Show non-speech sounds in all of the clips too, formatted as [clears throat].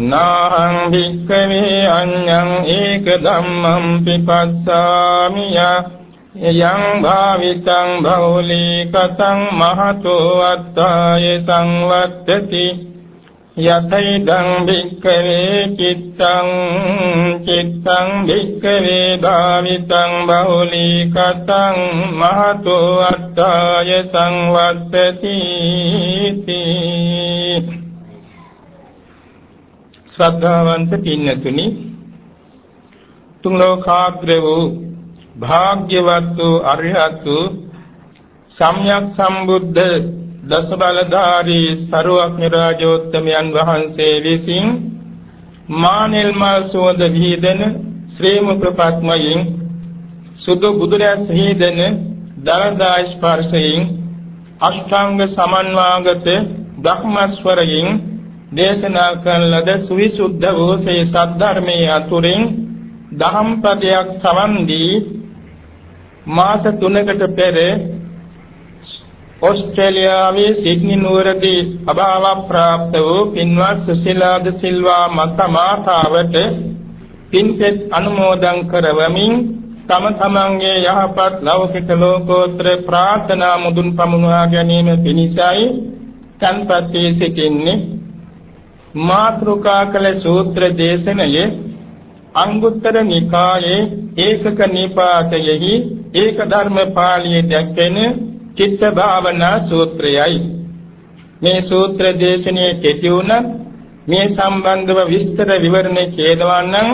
නාහං භික්ඛවේ අඤ්ඤං ඒක ධම්මං පිපස්සාමි යං භාවිතං බහුලී කතං මහතෝ අත්තාය සංවත්තති යතයිදං භික්ඛවේ චිත්තං චිත්තං භික්ඛවේ භාවිතං බහුලී කතං මහතෝ අත්තාය සංවත්තති ශ්‍රද්ධාවන්ත පින්නතුනි තුන් ලෝකාග්‍ර වූ භාග්‍යවත් වූ අරිහත් වූ සම්්‍යක් සම්බුද්ධ දස බලධාරී සරුවක්ඥ රාජෝත්තමයන් වහන්සේ විසින් මානෙල් මල් සුවඳ විහිදෙන ශ්‍රී මුඛ පත්මයෙන් සුදු බුදුරැස් විහිදෙන දරදා ස්පර්ශයෙන් අෂ්ටාංග සමන්වාගත ධම්මස්වරයෙන් දේශනා කරන ලද සවිසුද්ධ වූ සේ සද්ධර්මයේ අතුරින් දහම් පදයක් සවන් දී මාස 3කට පෙර ඕස්ට්‍රේලියාවේ සිඩ්නි නුවරදී අභාව ප්‍රාප්ත වූ පින්වත් සුසිලාද සිල්වා මත මාතාවට පින්පෙත් අනුමෝදන් කරවමින් තම තමන්ගේ යහපත් ලෞකික ලෝකෝත්තර ප්‍රාර්ථනා මුදුන් පමුණවා ගැනීම පිණිසයි තන්පත් වී සිටින්නේ. මාත්‍රුකා කළ සූත්‍ර දේශනයේ අංගුත්තර නිකායේ ඒකක නිපාතයෙහි ඒක ධර්ම පාළියේ දැක්වෙන චිත්ත භාවනා සූත්‍රයයි. මේ සූත්‍ර දේශනයේ කෙටි වුණත් මේ සම්බන්ධව විස්තර විවරණ කියනවා නම්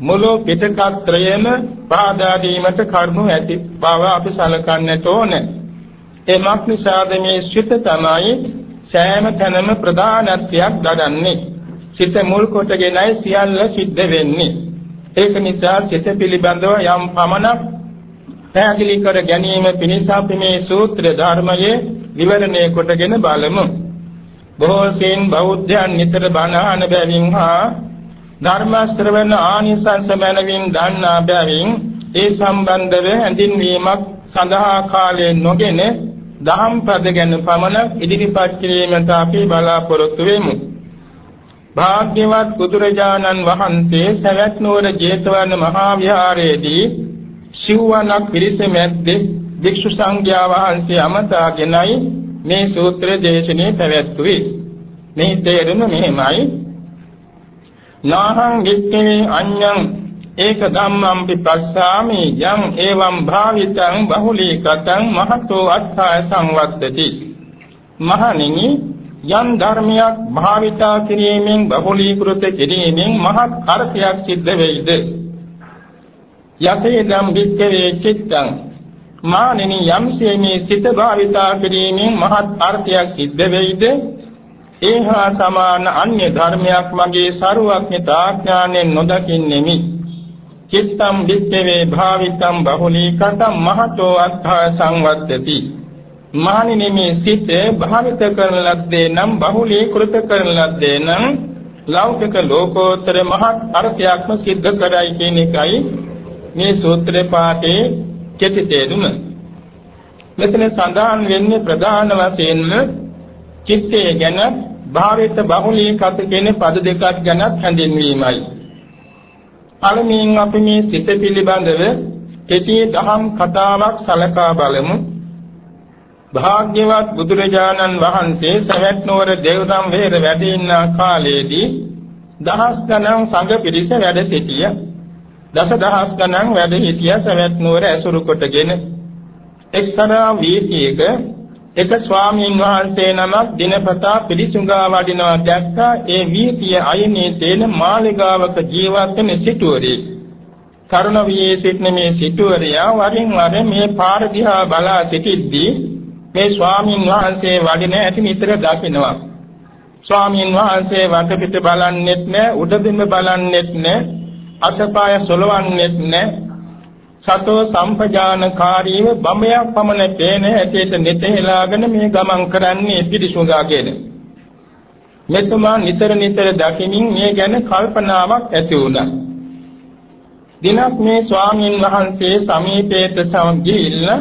මුළු පිටකත්‍රයම පාදා දීමට කරුණු ඇති බව අපි සලකන්නට ඕනේ. එමක් නිසාද මේ ශ්‍රිත තමයි සෑම තැනම ප්‍රධානත්වයක් දඩන්නේ. සිත මුල් කොටගෙනයි සියල්ල සිද්ධ වෙන්නේ. ඒක නිසා සිත පිළිබඳව යම් පමණක් පැහැදිලි කර ගැනීම පිණිස අපි මේ සූත්‍ර ධර්මයේ විවරණය කොටගෙන බලමු. බොහෝ සෙයින් බෞද්ධයන් නිතර බණ අහන බැවින් හා ධර්ම ශ්‍රවණ ආනිසංස මනවින් දන්නා බැවින් ඒ සම්බන්ධව හැඳින්වීමක් සඳහා කාලය නොගෙන දහම් පද ගැන පමණ ඉදිරිපත් කිරීමට අපි බලාපොරොත්තු වෙමු. භාග්‍යවත් බුදුරජාණන් වහන්සේ සවැත් නුවර ජේතවන මහා විහාරයේදී සිව්වනක් පිරිස මැද්දේ භික්ෂු සංඝයා වහන්සේ අමතාගෙනයි මේ සූත්‍ර දේශනේ පැවැත්වුවේ. මේ තේරුම මෙහෙමයි. නාහං වික්ඛවේ අඤ්ඤං ඒක ධම්මං පිපස්සාමි යං එවං භාවිතං බහුලීකතං මහතෝ අත්ථය සංවත්තති. මහණෙනි යම් ධර්මයක් භාවිතා කිරීමෙන් බහුලීකృత කිරීමෙන් මහත් අර්ථයක් සිද්ධ වෙයිද? යතේදම් වික්කවේ චිත්තං. මානෙනි යම්සේ මේ සිත භාවිතා කිරීමෙන් මහත් අර්ථයක් සිද්ධ වෙයිද? ඒහා සමාන අන්‍ය ධර්මයක් මගේ සරුවක්ඥතා ඥාණයෙන් නොදකින්නෙමි. චිත්තම් වික්ඛවේ භාවිතම් බහුලීකතම් මහතෝ අත්ථා සංවත්තති මහණෙනි මේ සිත භාවිත කරන ලද්දේ නම් බහුලීකృత කරන ලද්දේ නම් ලෞකික ලෝකෝත්තර මහත් අර්ථයක්ම සිද්ධ කරයි කියන එකයි මේ සූත්‍රේ පාඨේ කෙටි තේරුම මෙතන සඳහන් වෙන්නේ ප්‍රධාන වශයෙන්ම චිත්තය ගැන භාවිත බහුලීකත කියන පද දෙකක් ගැන හැඳින්වීමයි. පළමුවෙන් අපි මේ සිත පිළිබඳව කෙටි දහම් කතාවක් සලකා බලමු. භාග්‍යවත් බුදුරජාණන් වහන්සේ සවැත් නුවර දේවදම් වෙහෙර වැඩ ඉන්න කාලයේදී දහස් ගණන් සංඝ පිරිස වැඩ සිටිය. දස දහස් ගණන් වැඩ සිටිය සවැත් නුවර ඇසුරු කොටගෙන එක්තරා වීථියක එක ස්වාමීන් වහන්සේ නමක් දිනපතා පිළිසුඟා වඩිනවා දැක්කා. ඒ වීථිය අයිනේ තේන මාලිගාවක ජීවත් වෙන සිටුවරේ. කරුණ වියේ සිටින මේ සිටුවරයා වරින් වර මේ පාර දිහා බලා සිටිද්දී මේ ස්වාමීන් වහන්සේ වඩින ඇති නිතර දකින්නවා. ස්වාමීන් වහන්සේ වටපිට බලන්නෙත් නැ උඩබිම බලන්නෙත් නැ අතපය සොලවන්නෙත් නැ සතෝ සම්පජානකාරීව බඹයක් පමණ පේන හැටියට නිතෙලාගෙන මේ ගමන් කරන්නේ පිරිසුඟාගෙන මෙතුමා නිතර නිතර දකිමින් මේ ගැන කල්පනාවක් ඇති වුණා. දිනක් මේ ස්වාමීන් වහන්සේ සමීපයට සමගිල්ලා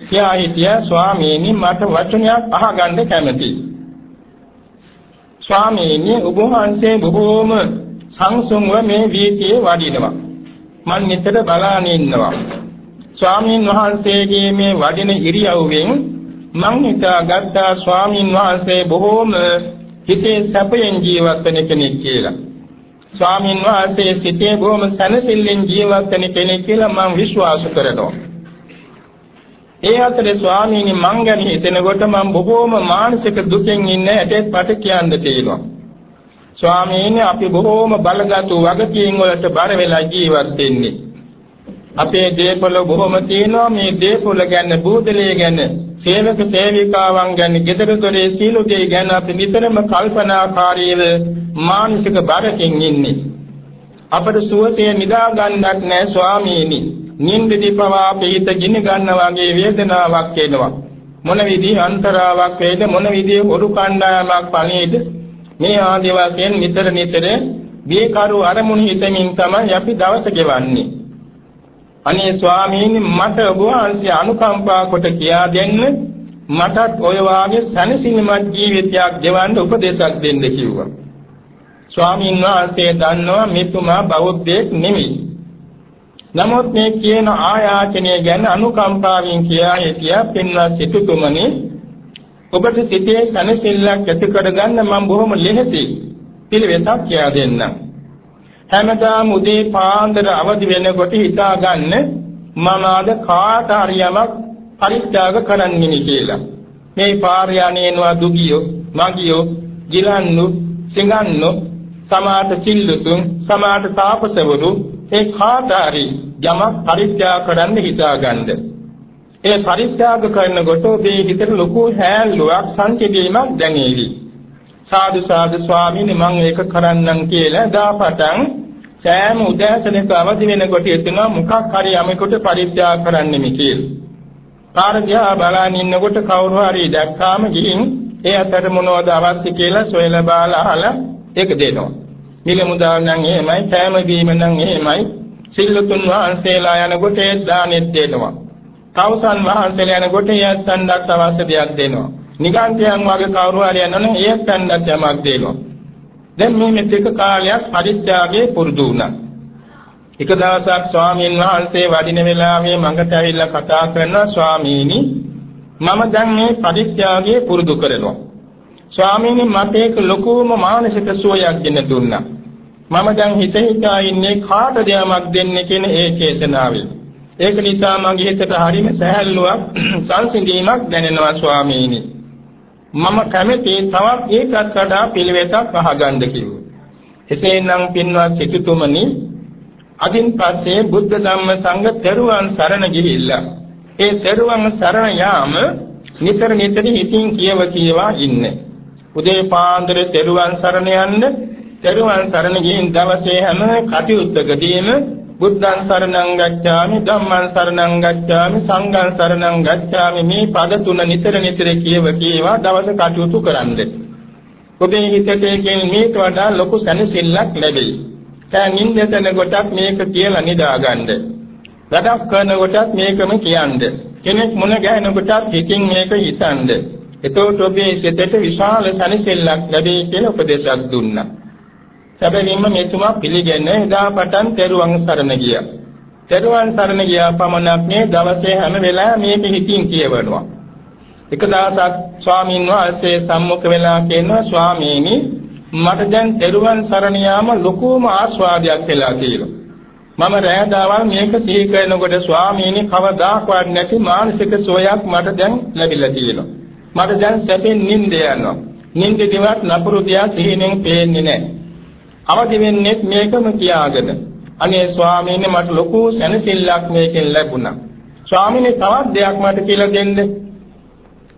කියා හිටියා ස්වාමීනි මට වචනයක් අහගන්න කැමතියි ස්වාමීනි ඔබ වහන්සේ බොහෝම සංසුන්ව මේ වීතියේ වඩිනවා. මන් නිතර බලාගෙන ඉන්නවා. ස්වාමීන් වහන්සේගේ මේ වඩින ඉරියව්වෙන් මං හිතාගත්තා ස්වාමීන් වහන්සේ බොහෝම හිතේ සැපයෙන් ජීවත් වෙන කෙනෙක් කියලා. ස්වාමීන් වහන්සේ සිතේ බොහොම සැනසෙල්ලෙන් ජීවත් වෙන කෙනෙක් කියලා මම විශ්වාස කරනවා. ඒ අතරේ ස්වාමීනි මං ගැන හිතනකොට මම බොහෝම මානසික දුකෙන් ඉන්න ඇටත් පට කියන්න තියෙනවා. ස්වාමීනි අපි බොහෝම බලගත් වගකීම් වලට බර වෙලා ජීවත් වෙන්නේ. අපේ දේපොළ බොහොම තියෙනවා මේ දේපොළ ගැන බූදලේ ගැන සේවක සේවිකාවන් ගැන ගෙදර දොරේ සීළු දේ ගැන අපි නිතරම කල්පනාකාරීව මානසික බරකින් ඉන්නේ. අපට සුවසේ නිදා ගන්නක් නැහැ ස්වාමීනි. නින්දදී පවා පිට ගිනි ගන්න වගේ වේදනාවක් එනවා. මොන විදිහ අන්තරාවක් වේද මොන විදිහ හොරු කණ්ඩායමක් පණේද මේ ආදි වශයෙන් නිතර නිතර බියකරු අරමුණු හිතමින් තමයි අපි දවස ගෙවන්නේ. අනේ ස්වාමීනි මට ඔබ වහන්සේ අනුකම්පා කොට කියා දෙන්න මටත් ඔය වාගේ සනසිනමත් ජීවිතයක් ගෙවන්න උපදේශක් දෙන්න කිව්වා. ස්වාමීන් වහන්සේ දන්නවා මෙතුමා බෞද්ධයෙක් නෙමෙයි. නමුත් මේ කියන ආයාචනය ගැන අනුකම්පාවෙන් කියා හිටියා පින්වත් සිටුතුමනි ඔබට සිතේ සනසිල්ලක් ඇති කරගන්න මම බොහොම ලෙහෙසි පිළිවෙතක් කියා දෙන්නම් හැමදාම උදේ පාන්දර අවදි වෙනකොට හිතාගන්න මම අද කාට හරි යමක් පරිත්‍යාග කරන්නෙනි කියලා මේ පාරයන්ේනවා දුගියෝ මගියෝ ගිලන්නු සිඟන්නු සමාත සිල්ලුතුන් සමාත තාපසවරු ඒ කාට හරි යමක් පරිත්‍යාග කරන්න හිතාගන්න. ඒ පරිත්‍යාග කරනකොට ඔබේ හිතට ලොකු හැල්ලුවක් සංසිඳීමක් දැනේවි. සාදු සාදු ස්වාමීනි මම ඒක කරන්නම් කියලා දාපටන් සෑම උදෑසනක අවදි වෙනකොට එතුණා මොකක් හරි යමෙකුට පරිත්‍යාග කරන්නෙමි කියලා. පාරදියා බලන් ඉන්නකොට කවුරු හරි දැක්කාම ගිහින් ඒ අතර මොනවද අවශ්‍ය කියලා සොයලා බාලා අහලා ඒක දෙනවා. මිල මුදල් නම් එහෙමයි, කෑම බීම නම් එහෙමයි. සිල්ලුතුන් වහන්සේලා යනකොට ඒ දානෙත් දෙනවා. තවුසන් වහන්සේලා යනකොට යත්තන්ඩක් අවශ්‍ය දෙයක් දෙනවා. නිකාන්තයන් වගේ කවුරු හරි යනවනම් ඒත්තන්ඩක් යමක් දෙනවා. දැන් මේ මෙතෙක් කාලයක් පරිත්‍යාගයේ පුරුදු වුණා. එක දවසක් ස්වාමීන් වහන්සේ වඩින වෙලාවේ මඟට ඇවිල්ලා කතා කරනවා ස්වාමීනි මම දැන් මේ පරිත්‍යාගයේ පුරුදු කරනවා. ස්වාමීනි මට ඒක ලොකුම මානසික සුවයක් දෙන්න දුන්නා. මම දැන් හිත හිතා ඉන්නේ කාටද යමක් දෙන්නේ කියන ඒ චේතනාවෙන්. ඒක නිසා මගේ හිතට හරිම සැහැල්ලුවක් [clears throat] සංසිඳීමක් දැනෙනවා ස්වාමීනි. මම කැමති තවත් ඒකත් වඩා පිළිවෙතක් අහගන්න කිව්වා. එසේනම් පින්වත් සිටුතුමනි අදින් පස්සේ බුද්ධ ධම්ම සංඝ තෙරුවන් සරණ ගිහිල්ලා ඒ තෙරුවන් සරණ යාම නිතර නිතර හිතින් කියව කියවා ඉන්නේ. උදේ පාන්දර තෙරුවන් සරණ යන්න තෙරුවන් සරණ ගිහින් දවසේ හැම කටයුත්තකදීම බුද්ධං සරණං ගච්ඡාමි ධම්මං සරණං ගච්ඡාමි සංඝං සරණං ගච්ඡාමි මේ පද තුන නිතර නිතර කියව කීවා දවස කටයුතු කරන්නේ. ඔබේ හිතේ කියන මේට වඩා ලොකු සැනසෙල්ලක් ලැබෙයි. දැන් නින්දතන කොටත් මේක කියලා නිදාගන්න. වැඩක් කරන කොටත් මේකම කියන්න. කෙනෙක් මුණ ගැහෙන කොටත් හිතින් මේක හිතන්න. එතකොට ඔබේ සිතට විශාල සැනසෙල්ලක් ලැබේ කියලා උපදේශයක් දුන්නා. සැබවින්ම මෙතුමා පිළිගෙන එදා පටන් තෙරුවන් සරණ ගියා. තෙරුවන් සරණ ගියා පමණක් මේ දවසේ හැම වෙලාවෙම මේක හිතින් කියවනවා. එක දවසක් ස්වාමීන් වහන්සේ සම්මුඛ වෙලා කියනවා ස්වාමීනි මට දැන් තෙරුවන් සරණ යාම ලොකුම ආස්වාදයක් වෙලා කියලා. මම රෑ දවල් මේක සිහි කරනකොට ස්වාමීනි කවදාකවත් නැති මානසික සුවයක් මට දැන් ලැබිලා තියෙනවා. මට දැන් සැපෙන් නිින්ද යනවා. නිින්ද දිවත් නපුරු දියා සිහිනෙන් පේන්නේ නැහැ. අවදි වෙන්නේ මේකම කියාගෙන. අනේ ස්වාමීනි මට ලොකු සැනසෙල්ලක් මේකෙන් ලැබුණා. ස්වාමීනි තවත් දෙයක් මට කියලා දෙන්න.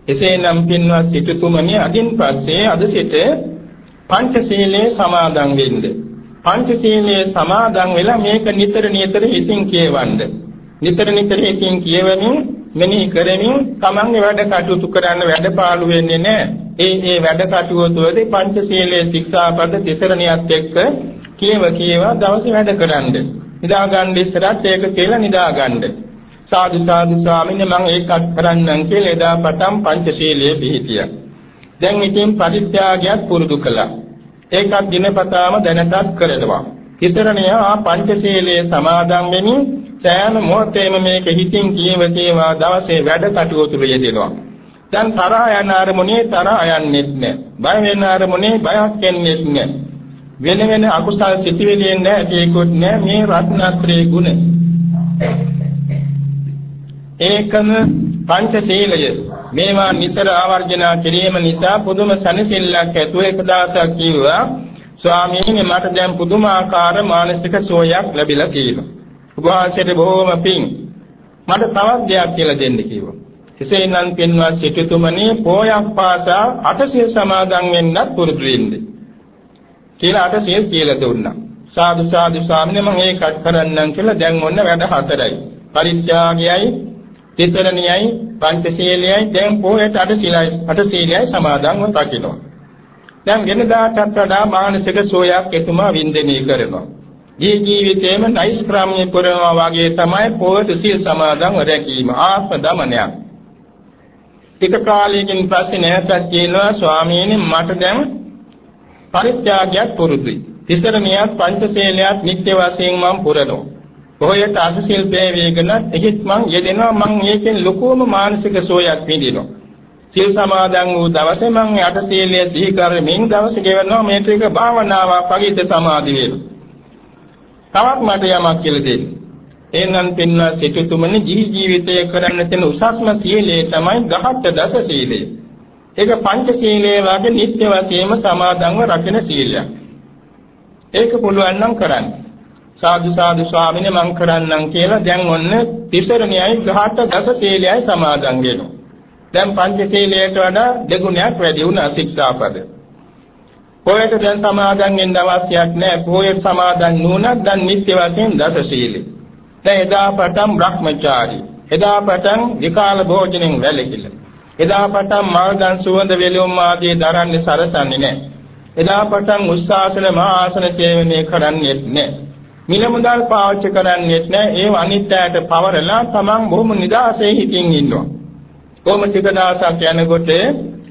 එසේනම් පින්වත් සිටුතුමනි අදින් පස්සේ අද සිට පංචශීලයේ සමාදන් වෙන්න. පංචශීලයේ සමාදන් වෙලා මේක නිතර නිතර හිතින් කියවන්න. නිතර නිතර හිතින් කියවමින් මෙනෙහි කරමින් තමන්ගේ වැඩ කටයුතු කරන්න වැඩපාළු වෙන්නේ නැහැ. ඒ ඒ වැඩ කටයුතුවේදී පංචශීලයේ ශික්ෂාපද තිසරණියත් එක්ක කියව කියවා දවසේ වැඩ කරන්න. නිදා ගන්න ඉස්සරහත් ඒක කියලා නිදා ගන්න. සාදු සාදු ස්වාමීන් මම ඒකත් කරන්නම් කියලා එදා පටන් පංචශීලයේ පිළිහිටියා. දැන් ඉතින් පරිත්‍යාගයක් පුරුදු කළා. ඒකත් දිනපතාම දැනටත් කරනවා. තිසරණය ආ පංචශීලයේ සමාදන් වෙමින් සෑම මොහොතේම මේක හිතින් කියව කේවා දවසේ වැඩ කටයුතු යෙදෙනවා. දැන් තරහ යන අරමුණේ තරහ යන්නේත් නැහැ. බය වෙන අරමුණේ බයක් එන්නේත් නැහැ. වෙන වෙන අකුසල් සිටිවිලෙන් නැහැ ඒකුත් නැහැ මේ රත්නත්‍රයේ ගුණ. ඒකම පංචශීලය මේවා නිතර ආවර්ජනා කිරීම නිසා පුදුම සනසිල්ලක් ඇතුව එක දවසක් කිව්වා ස්වාමීනි මට දැන් පුදුමාකාර මානසික සෝයක් ලැබිලා තියෙනවා. උපවාසයට බොහොම පිං. මට තවත් දෙයක් කියලා දෙන්න කිව්වා. එසේනම් පින්වත් සිටුතුමනි පෝයක් පාසා අටසිල් සමාදන් වෙන්නත් පුරුදු වෙන්න. කියලා අටසිල් කියලා දුන්නා. සාදු සාදු ස්වාමීනි මම ඒකත් කරන්නම් කියලා දැන් ඔන්න වැඩ හතරයි. පරිත්‍යාගයයි තිසරණියයි පංචශීලයයි දැන් පොයට අටශීලයි අටශීලයයි සමාදන්ව රකින්නවා. දැන් වෙනදාටත් වඩා මානසික සෝයක් එතුමා වින්දනය කරනවා. මේ ජීවිතේම නෛෂ්ක්‍රාම්‍ය පුරනවා වගේ තමයි පොයට සීල් සමාදන්ව රැකීම ආත්ම දමනයක්. ටික කාලයකින් පස්සේ නැවතත් කියනවා ස්වාමීනි මට දැන් පරිත්‍යාගයක් පුරුදුයි. තිසරණියත් පංචශීලයත් නිත්‍ය වශයෙන් මම පුරනවා. කොහොයට අද ශිල්පයේ වේගන එහෙත් මං යෙදෙනවා මං මේකෙන් ලොකුම මානසික සෝයක් විඳිනවා. සිල් සමාදන් වූ දවසේ මං යට සීලය සිහි කරමින් දවස ගෙවනවා මේ ටික භාවනාවක් පගිත සමාධි වේල. තවත් මට යමක් කියලා දෙන්න. එනන් පින්වත් සිටුතුමනි ජී ජීවිතය කරන්න තියෙන උසස්ම සීලය තමයි ගහත් දස සීලය. ඒක පංච සීලය වගේ නිත්‍ය වශයෙන්ම සමාදන්ව රකින සීලයක්. ඒක පුළුවන් නම් කරන්න. සාදු සාදු ස්වාමීන් මං කරන්නම් කියලා දැන් ඔන්න තිසරණයයි ගහට දස සීලයයි සමාදන් වෙනවා. දැන් පංච සීලයට වඩා දෙගුණයක් වැඩි වුණා ශික්ෂාපද. පොයට දැන් සමාදන් වෙන්න අවශ්‍යයක් නැහැ. පොයට සමාදන් නුනත් දැන් නිත්‍ය වශයෙන් දස සීලෙ. දැන් එදා පටන් Brahmachari. එදා පටන් විකාල භෝජනෙන් වැළකීලා. එදා පටන් මාර්ගන් සුවඳ වෙලුම් ආදී දරන්නේ සරසන්නේ නැහැ. එදා පටන් උස්සාසන මහා ආසන සේවනය කරන්නේත් නැහැ. මිල මුදල් පාවිච්චි කරන්නේත් නැහැ. ඒව අනිත්‍යයට පවරලා තමන් බොහොම නිදාසේ හිතින් ඉන්නවා. කොහොම ටික දවසක් යනකොට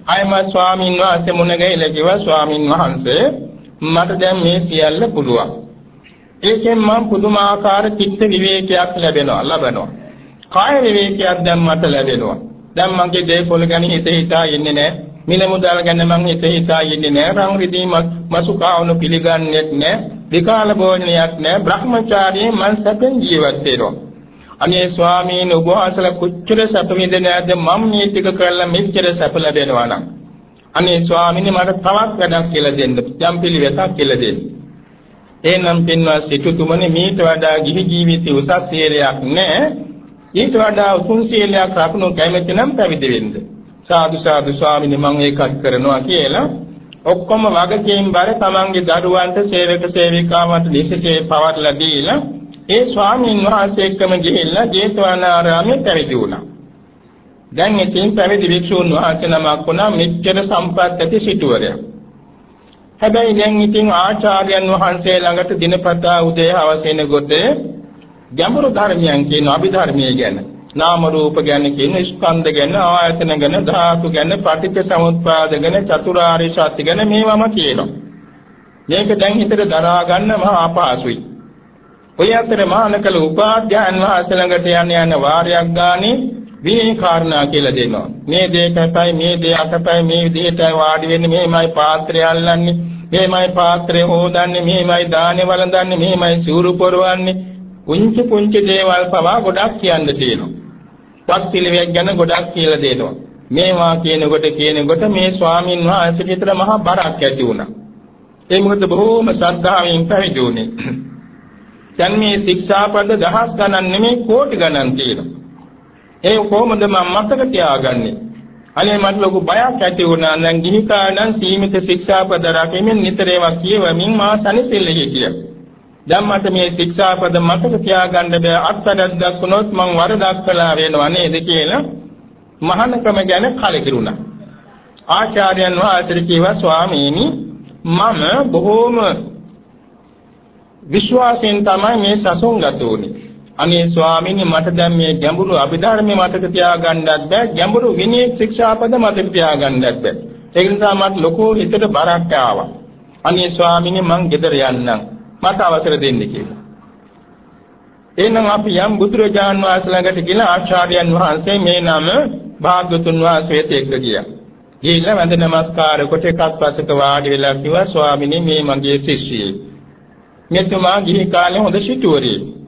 අයම ස්වාමින් වහන්සේ මුණ ගැහිලා කිව්වා ස්වාමින් වහන්සේ මට දැන් මේ සියල්ල පුළුවන්. ඒකෙන් මම පුදුමාකාර චිත්ත විවේකයක් ලැබෙනවා ලබනවා. කාය විවේකයක් දැන් මට ලැබෙනවා. දැන් මගේ දේපොළ ගැන හිත හිතා ඉන්නේ නැහැ. මිල මුදල් ගැන මං හිත හිතා ඉන්නේ නැහැ. රන් රිදී මසු කාවණු පිළිගන්නේත් නැහැ. විකාල භෝජනයක් නැහැ Brahmacharya මං සැපෙන් ජීවත් වෙනවා අනේ ස්වාමීන් වහන්සේලා කොච්චර සැප විඳින්නේ නැද්ද මම මේ ටික කරලා මෙච්චර සැප ලැබෙනවා නම් අනේ ස්වාමීන් මට තවත් වැඩක් කියලා දෙන්න යම් පිළිවෙතක් කියලා දෙන්න එනම් පින්වත් සිටුතුමනි මීට වඩා ගිහි ජීවිතේ උසස් සීලයක් නැහැ ඊට වඩා උතුම් සීලයක් රැකුණු කැමැති නම් පැවිදි වෙන්න සාදු සාදු ස්වාමීන් මම ඒකත් කරනවා කියලා ඔක්කොම වගකීම් බර තමන්ගේ දරුවන්ට සේවක සේවිකාවන්ට නිසසේ පවර්ලා දීලා ඒ ස්වාමීන් වහන්සේ එක්කම ගිහිල්ලා ජේතවනාරාමයේ පැවිදි වුණා. දැන් ඉතින් පැවිදි භික්ෂූන් වහන්සේ නමක් වුණා මෙච්චර සම්පත් ඇති සිටුවරයා. හැබැයි දැන් ඉතින් ආචාර්යයන් වහන්සේ ළඟට දිනපතා උදේ හවස එනකොට ගැඹුරු ධර්මයන් කියන අභිධර්මයේ ගැන නාම රූප ගැන කියන ස්කන්ධ ගැන ආයතන ගැන ධාතු ගැන පටිච්ච සමුප්පාද ගැන චතුරාර්ය සත්‍ය ගැන මේවම කියනවා. මේක දැන් හිතට දරා ගන්න මහා අපහසුයි. ඔය අතර මහානකල උපාධ්‍යයන් වහන්සේ ළඟට යන යන වාරයක් ගානේ විනය කාරණා කියලා දෙනවා. මේ දේ කැපයි මේ දේ අකපයි මේ විදිහටයි වාඩි වෙන්නේ මේමයි පාත්‍රය අල්ලන්නේ මේමයි පාත්‍රය හොදන්නේ මේමයි දානේ වළඳන්නේ මේමයි සූරු පොරවන්නේ පුංචි පුංචි දේවල් පවා ගොඩක් කියන්න තියෙනවා. වත් පිළිවෙක් ගැන ගොඩක් කියලා දෙනවා. මේවා කියනකොට කියනකොට මේ ස්වාමින් වහන්සේ විතර මහා බරක් ඇති වුණා. ඒ මොකද බොහෝම ශ්‍රද්ධාවෙන් පැවිදි වුණේ. දැන් මේ ශික්ෂාපද දහස් ගණන් නෙමෙයි කෝටි ගණන් තියෙනවා. ඒ කොහොමද මම මතක තියාගන්නේ? අනේ මට ලොකු බයක් ඇති වුණා. දැන් ගිහි කාලෙන් සීමිත ශික්ෂාපද රැකෙමින් නිතර ඒවා කියවමින් මා සනිසෙල්ලේ හිටියා. දැන් මට මේ ශික්ෂාපද මතක තියාගන්න බෑ. අත්තරක් වුණොත් මං වරදක් කළා වෙනව නේද කියලා මහානකම ගැන කලකිරුණා. ආචාර්යයන් වහන්සේ කිව්වා ස්වාමීනි මම බොහෝම විශ්වාසයෙන් තමයි මේ සසුන් ගත උනේ. අනේ ස්වාමීනි මට දැන් මේ ගැඹුරු අභිධර්මයේ මතක තියාගන්නත් බෑ. ගැඹුරු විනය ශික්ෂාපද මතක තියාගන්නත් බෑ. ඒ නිසා මට ලොකු හිතට බරක් ආවා. අනේ ස්වාමීනි මං ගෙදර යන්නම්. මට අවසර දෙන්න කියලා. එහෙනම් අපි යම් බුදුරජාන් වහන්සේ ළඟට ගිහලා ආචාර්යයන් වහන්සේ මේ නම භාග්‍යතුන් වහන්සේට එක්ක ගියා. ගිහිල්ලා වැඳ නමස්කාර කොට එකක් පසක වාඩි වෙලා කිව්වා ස්වාමීනි මේ මගේ ශිෂ්‍යයෙක්. මෙතුමා ගිහි කාලේ හොඳ සිටුවරයෙක්.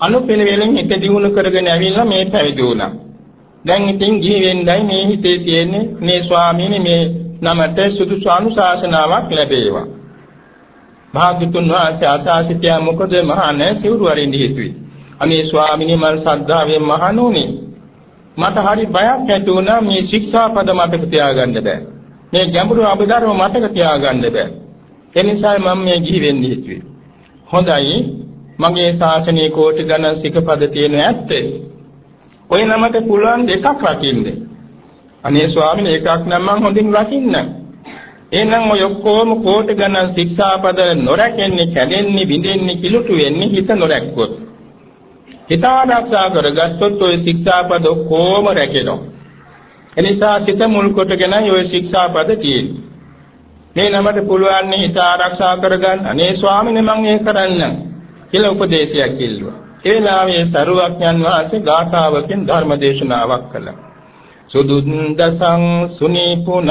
අනුපිළිවෙලින් හිත දියුණු කරගෙන ඇවිල්ලා මේ පැවිදි වුණා. දැන් ඉතින් ගිහි වෙන්නයි මේ හිතේ තියෙන්නේ මේ ස්වාමීනි මේ නමට සුදුසු අනුශාසනාවක් ලැබේවා. භාග්‍යතුන් වහන්සේ ආශාසිතයා මොකද මහානේ සිවුරු වරින් හිතුවේ. අනේ ස්වාමීනි මම ශ්‍රද්ධාවෙන් මහණුනේ. මට හරි බයක් ඇති වුණා මේ ශික්ෂාපද මතක තියාගන්න බෑ. මේ ගැඹුරු අභිධර්ම මතක තියාගන්න බෑ. ඒ නිසා මම මේ ගිහි වෙන්න හිතුවේ. හොඳයි මගේ ශාසනයේ කෝටි ගණන් සිකපද තියෙන ඇත්තේ. ඔය නමට පුළුවන් දෙකක් රකින්න. අනේ ස්වාමීන් එකක් නම් මං හොඳින් රකින්න. එහෙනම් ඔය ඔක්කොම කෝටි ගණන් ශික්ෂාපද නොරැකෙන්නේ, කැඩෙන්නේ, බිඳෙන්නේ, කිලුටු වෙන්නේ හිත නොරැක්කොත්. හිත ආරක්ෂා කරගත්තොත් ඔය ශික්ෂාපද කොහොම රැකෙනවා. එනිසා සිත මුල් කොටගෙන ඔය ශික්ෂාපද තියෙන්නේ. මේ නමට පුළුවන් හිත ආරක්ෂා කරගන්න. අනේ ස්වාමීන් මම ඒ කරන්නම්. කියලා උපදේශයක් ඉල්ලුවා. ඒ වෙලාවේ සරුවක්ඥන් වහන්සේ ගාථාවකින් ධර්ම දේශනාවක් කළා. සුදුන්දසං සුනීපුනං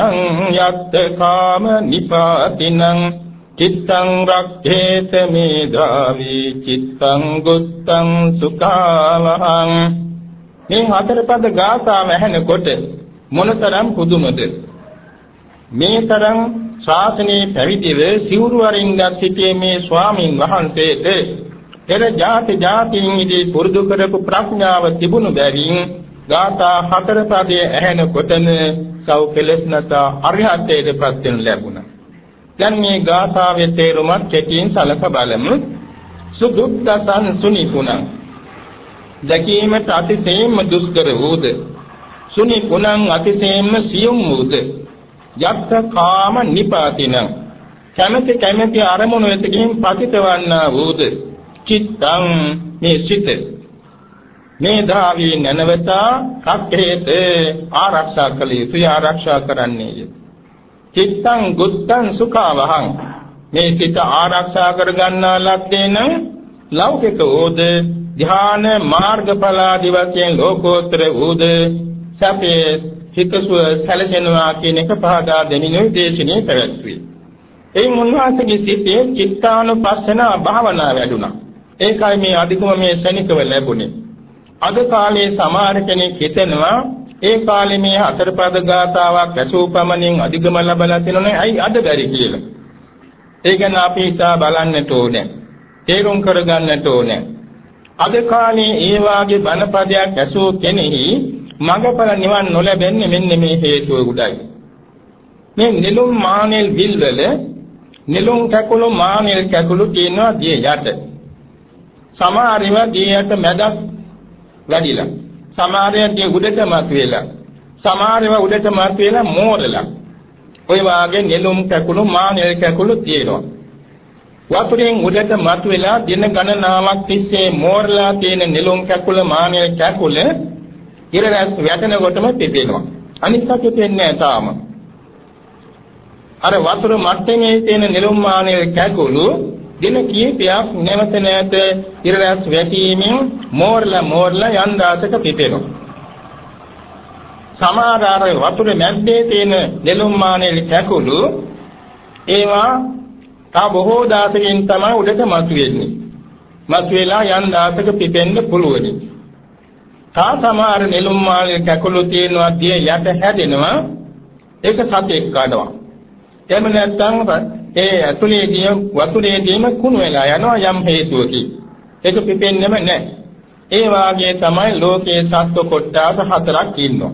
යත්ත කාම නිපාතිනං චිත්තං රක්ඛේත මේධාවි චිත්තං ගුත්තං සුඛාවහං මේ හතර පද ගාථාව ඇහෙනකොට මොනතරම් පුදුමද මේ තරම් ශාසනයේ පැවිදිව සිවුරු වරින්ගත් සිටියේ මේ ස්වාමින් වහන්සේට පෙර ಜಾති ಜಾතියින් ඉදී පුරුදු කරපු ප්‍රඥාව තිබුණු බැවින් ගාථා හතර පදයේ ඇහෙනකොටම සව් කෙලස්නස අරිහත්ත්වයට පත් වෙන ලැබුණා. දැන් මේ ගාථාවේ තේරුමත් කෙටියෙන් සලක බලමු. සුදුක්තසං සුනිපුණං. දැකීමට අතිශයින්ම දුෂ්කර වූද? සුනිපුණං අතිශයින්ම සියුම් වූද? යත්ත කාම නිපාතිනං. කැමැති කැමැති අරමුණු වෙත ගිහින් පතිතවන්නා වූද? චිත්තං මේ සිත මේ ධාවී නැනවතා කක්ඛේත ආරක්ෂා කළ යුතුය ආරක්ෂා කරන්නේය චිත්තං ගුත්තං සුඛවහං මේ සිත ආරක්ෂා කරගන්නා ලද්දේ නම් ලෞකික වූද ධ්‍යාන මාර්ගඵලාදී වශයෙන් ලෝකෝත්තර වූද සැපේ හිතසුව සැලසෙනවා කියන එක පහදා දෙමින් දේශනේ පැවැත්වුවේ. එයින් උන්වහන්සේගේ සිතේ චිත්තානුපස්සන භාවනාව වැඩුණා. ඒකයි මේ අධිකම මේ ශනිකව ලැබුණේ. අද කාලේ සමහර කෙනෙක් හිතනවා ඒ කාලේ මේ හතරපද ගාතාවක් ඇසූ පමණින් අධිකම ලැබලා තියෙනනේ ඇයි අද බැරි කියලා. ඒ ගැන අපි හිතා බලන්නට ඕනේ. තේරුම් කරගන්නට ඕනේ. අද කාලේ ඒ වාගේ බණපදයක් ඇසූ කෙනෙහි මඟඵල නිවන් නොලැබෙන්නේ මෙන්න මේ හේතුව උඩයි. මේ නිලුම් මානෙල් විල්වල නිලුම් කැකුළු මානෙල් කැකුළු තියෙනවා දිය යට. සමහර ඒවා දී යට මැදක් වැඩිලා. සමහර ඒවා දී උඩට මතුවෙලා. සමහර ඒවා උඩට මතුවෙලා මෝරලා. ඔය වාගේ නෙළුම් කැකුළු මානෙල් කැකුළු තියෙනවා. වතුරෙන් උඩට මතුවෙලා දින ගණනාවක් තිස්සේ මෝරලා තියෙන නෙළුම් කැකුළ මානෙල් කැකුළ ඉර රැස් වැටෙනකොටම පිපෙනවා. අනිත් එක පිපෙන්නේ තාම. අර වතුර මට්ටමේ තියෙන නිර්මාණයේ කැකුළු දින කීපයක් නැවත නැවත ඉර රැස් වැටීමෙන් මෝරලා මෝරලා යන් දාසක පිපෙනවා. සමහර අර වතුර මැද්දේ තියෙන නිර්මාණයේ කැකුළු ඒවා තා බොහෝ දාසකින් තමයි උඩට මතුවෙන්නේ. මතුවලා යන් දාසක පිපෙන්න පුළුවනි. තා සමහර නෙළුම් මාලේ කැකුළු තියෙනවා දිය යට හැදෙනවා ඒක සතෙක් කනවා. එහෙම නැත්නම් ඒ ඇතුලේදී වතුරේදීම කුණු වෙලා යනවා යම් හේතුවකින්. ඒක පිපෙන්නෙම නැහැ. ඒ වාගේ තමයි ලෝකේ සත්ව කොට්ටාස හතරක් ඉන්නවා.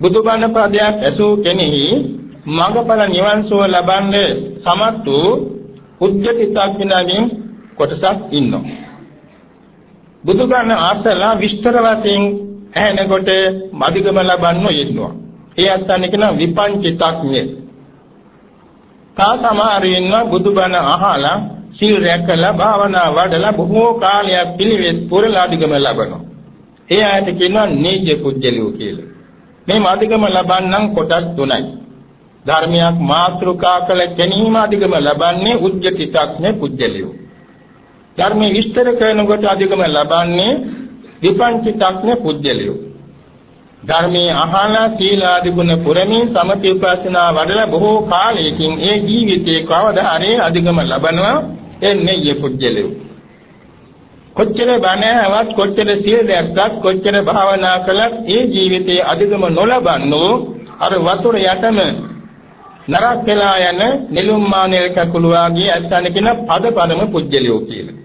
බුදුබණ පදයක් ඇසූ කෙනෙහි මඟඵල නිවන් සුව ලබන්නේ සමත් වූ උද්‍යතිතක් විනාගෙන් කොටසක් ඉන්නවා. බුදුගණ ආසලා විස්තර වශයෙන් ඇහෙනකොට මදිගම ලබන්නෝ ඉන්නවා. ඒ අත්තන්නේ කියන විපංචිතඥය. තා සමහර ඉන්නවා බුදුබණ අහලා සීල් රැකලා භාවනා වඩලා බොහෝ කාලයක් පිළිවෙත් පුරලා අධිගම ලබනවා. ඒ ආයත කියනවා නීජ පුජ්‍යලියෝ කියලා. මේ මදිගම ලබන්නම් කොටස් තුනයි. ධර්මයක් මාත්‍රිකා කළ ගැනීම අධිගම ලබන්නේ උද්‍යතිතඥ පුජ්‍යලියෝ. ධර්මයේ විස්තර කරනකොට අධිකම ලබන්නේ විපංචිතඥ පුජ්‍යලියෝ. ධර්මයේ අහලා සීලාදි ගුණ පුරමින් සමථ විපස්සනා වඩලා බොහෝ කාලයකින් ඒ ජීවිතේ කවදා හරි අධිකම ලබනවා එන්නේ යේ පුජ්‍යලියෝ. කොච්චර බණවත් කොච්චර සීල දැක්කත් කොච්චර භාවනා කළත් ඒ ජීවිතයේ අධිකම නොලබන්නෝ අර වතුර යටම නරක වෙලා යන නිලුම් මානෙල් කකුල වාගේ ඇත්තන කියන පද පරම පුජ්‍යලියෝ කියලා.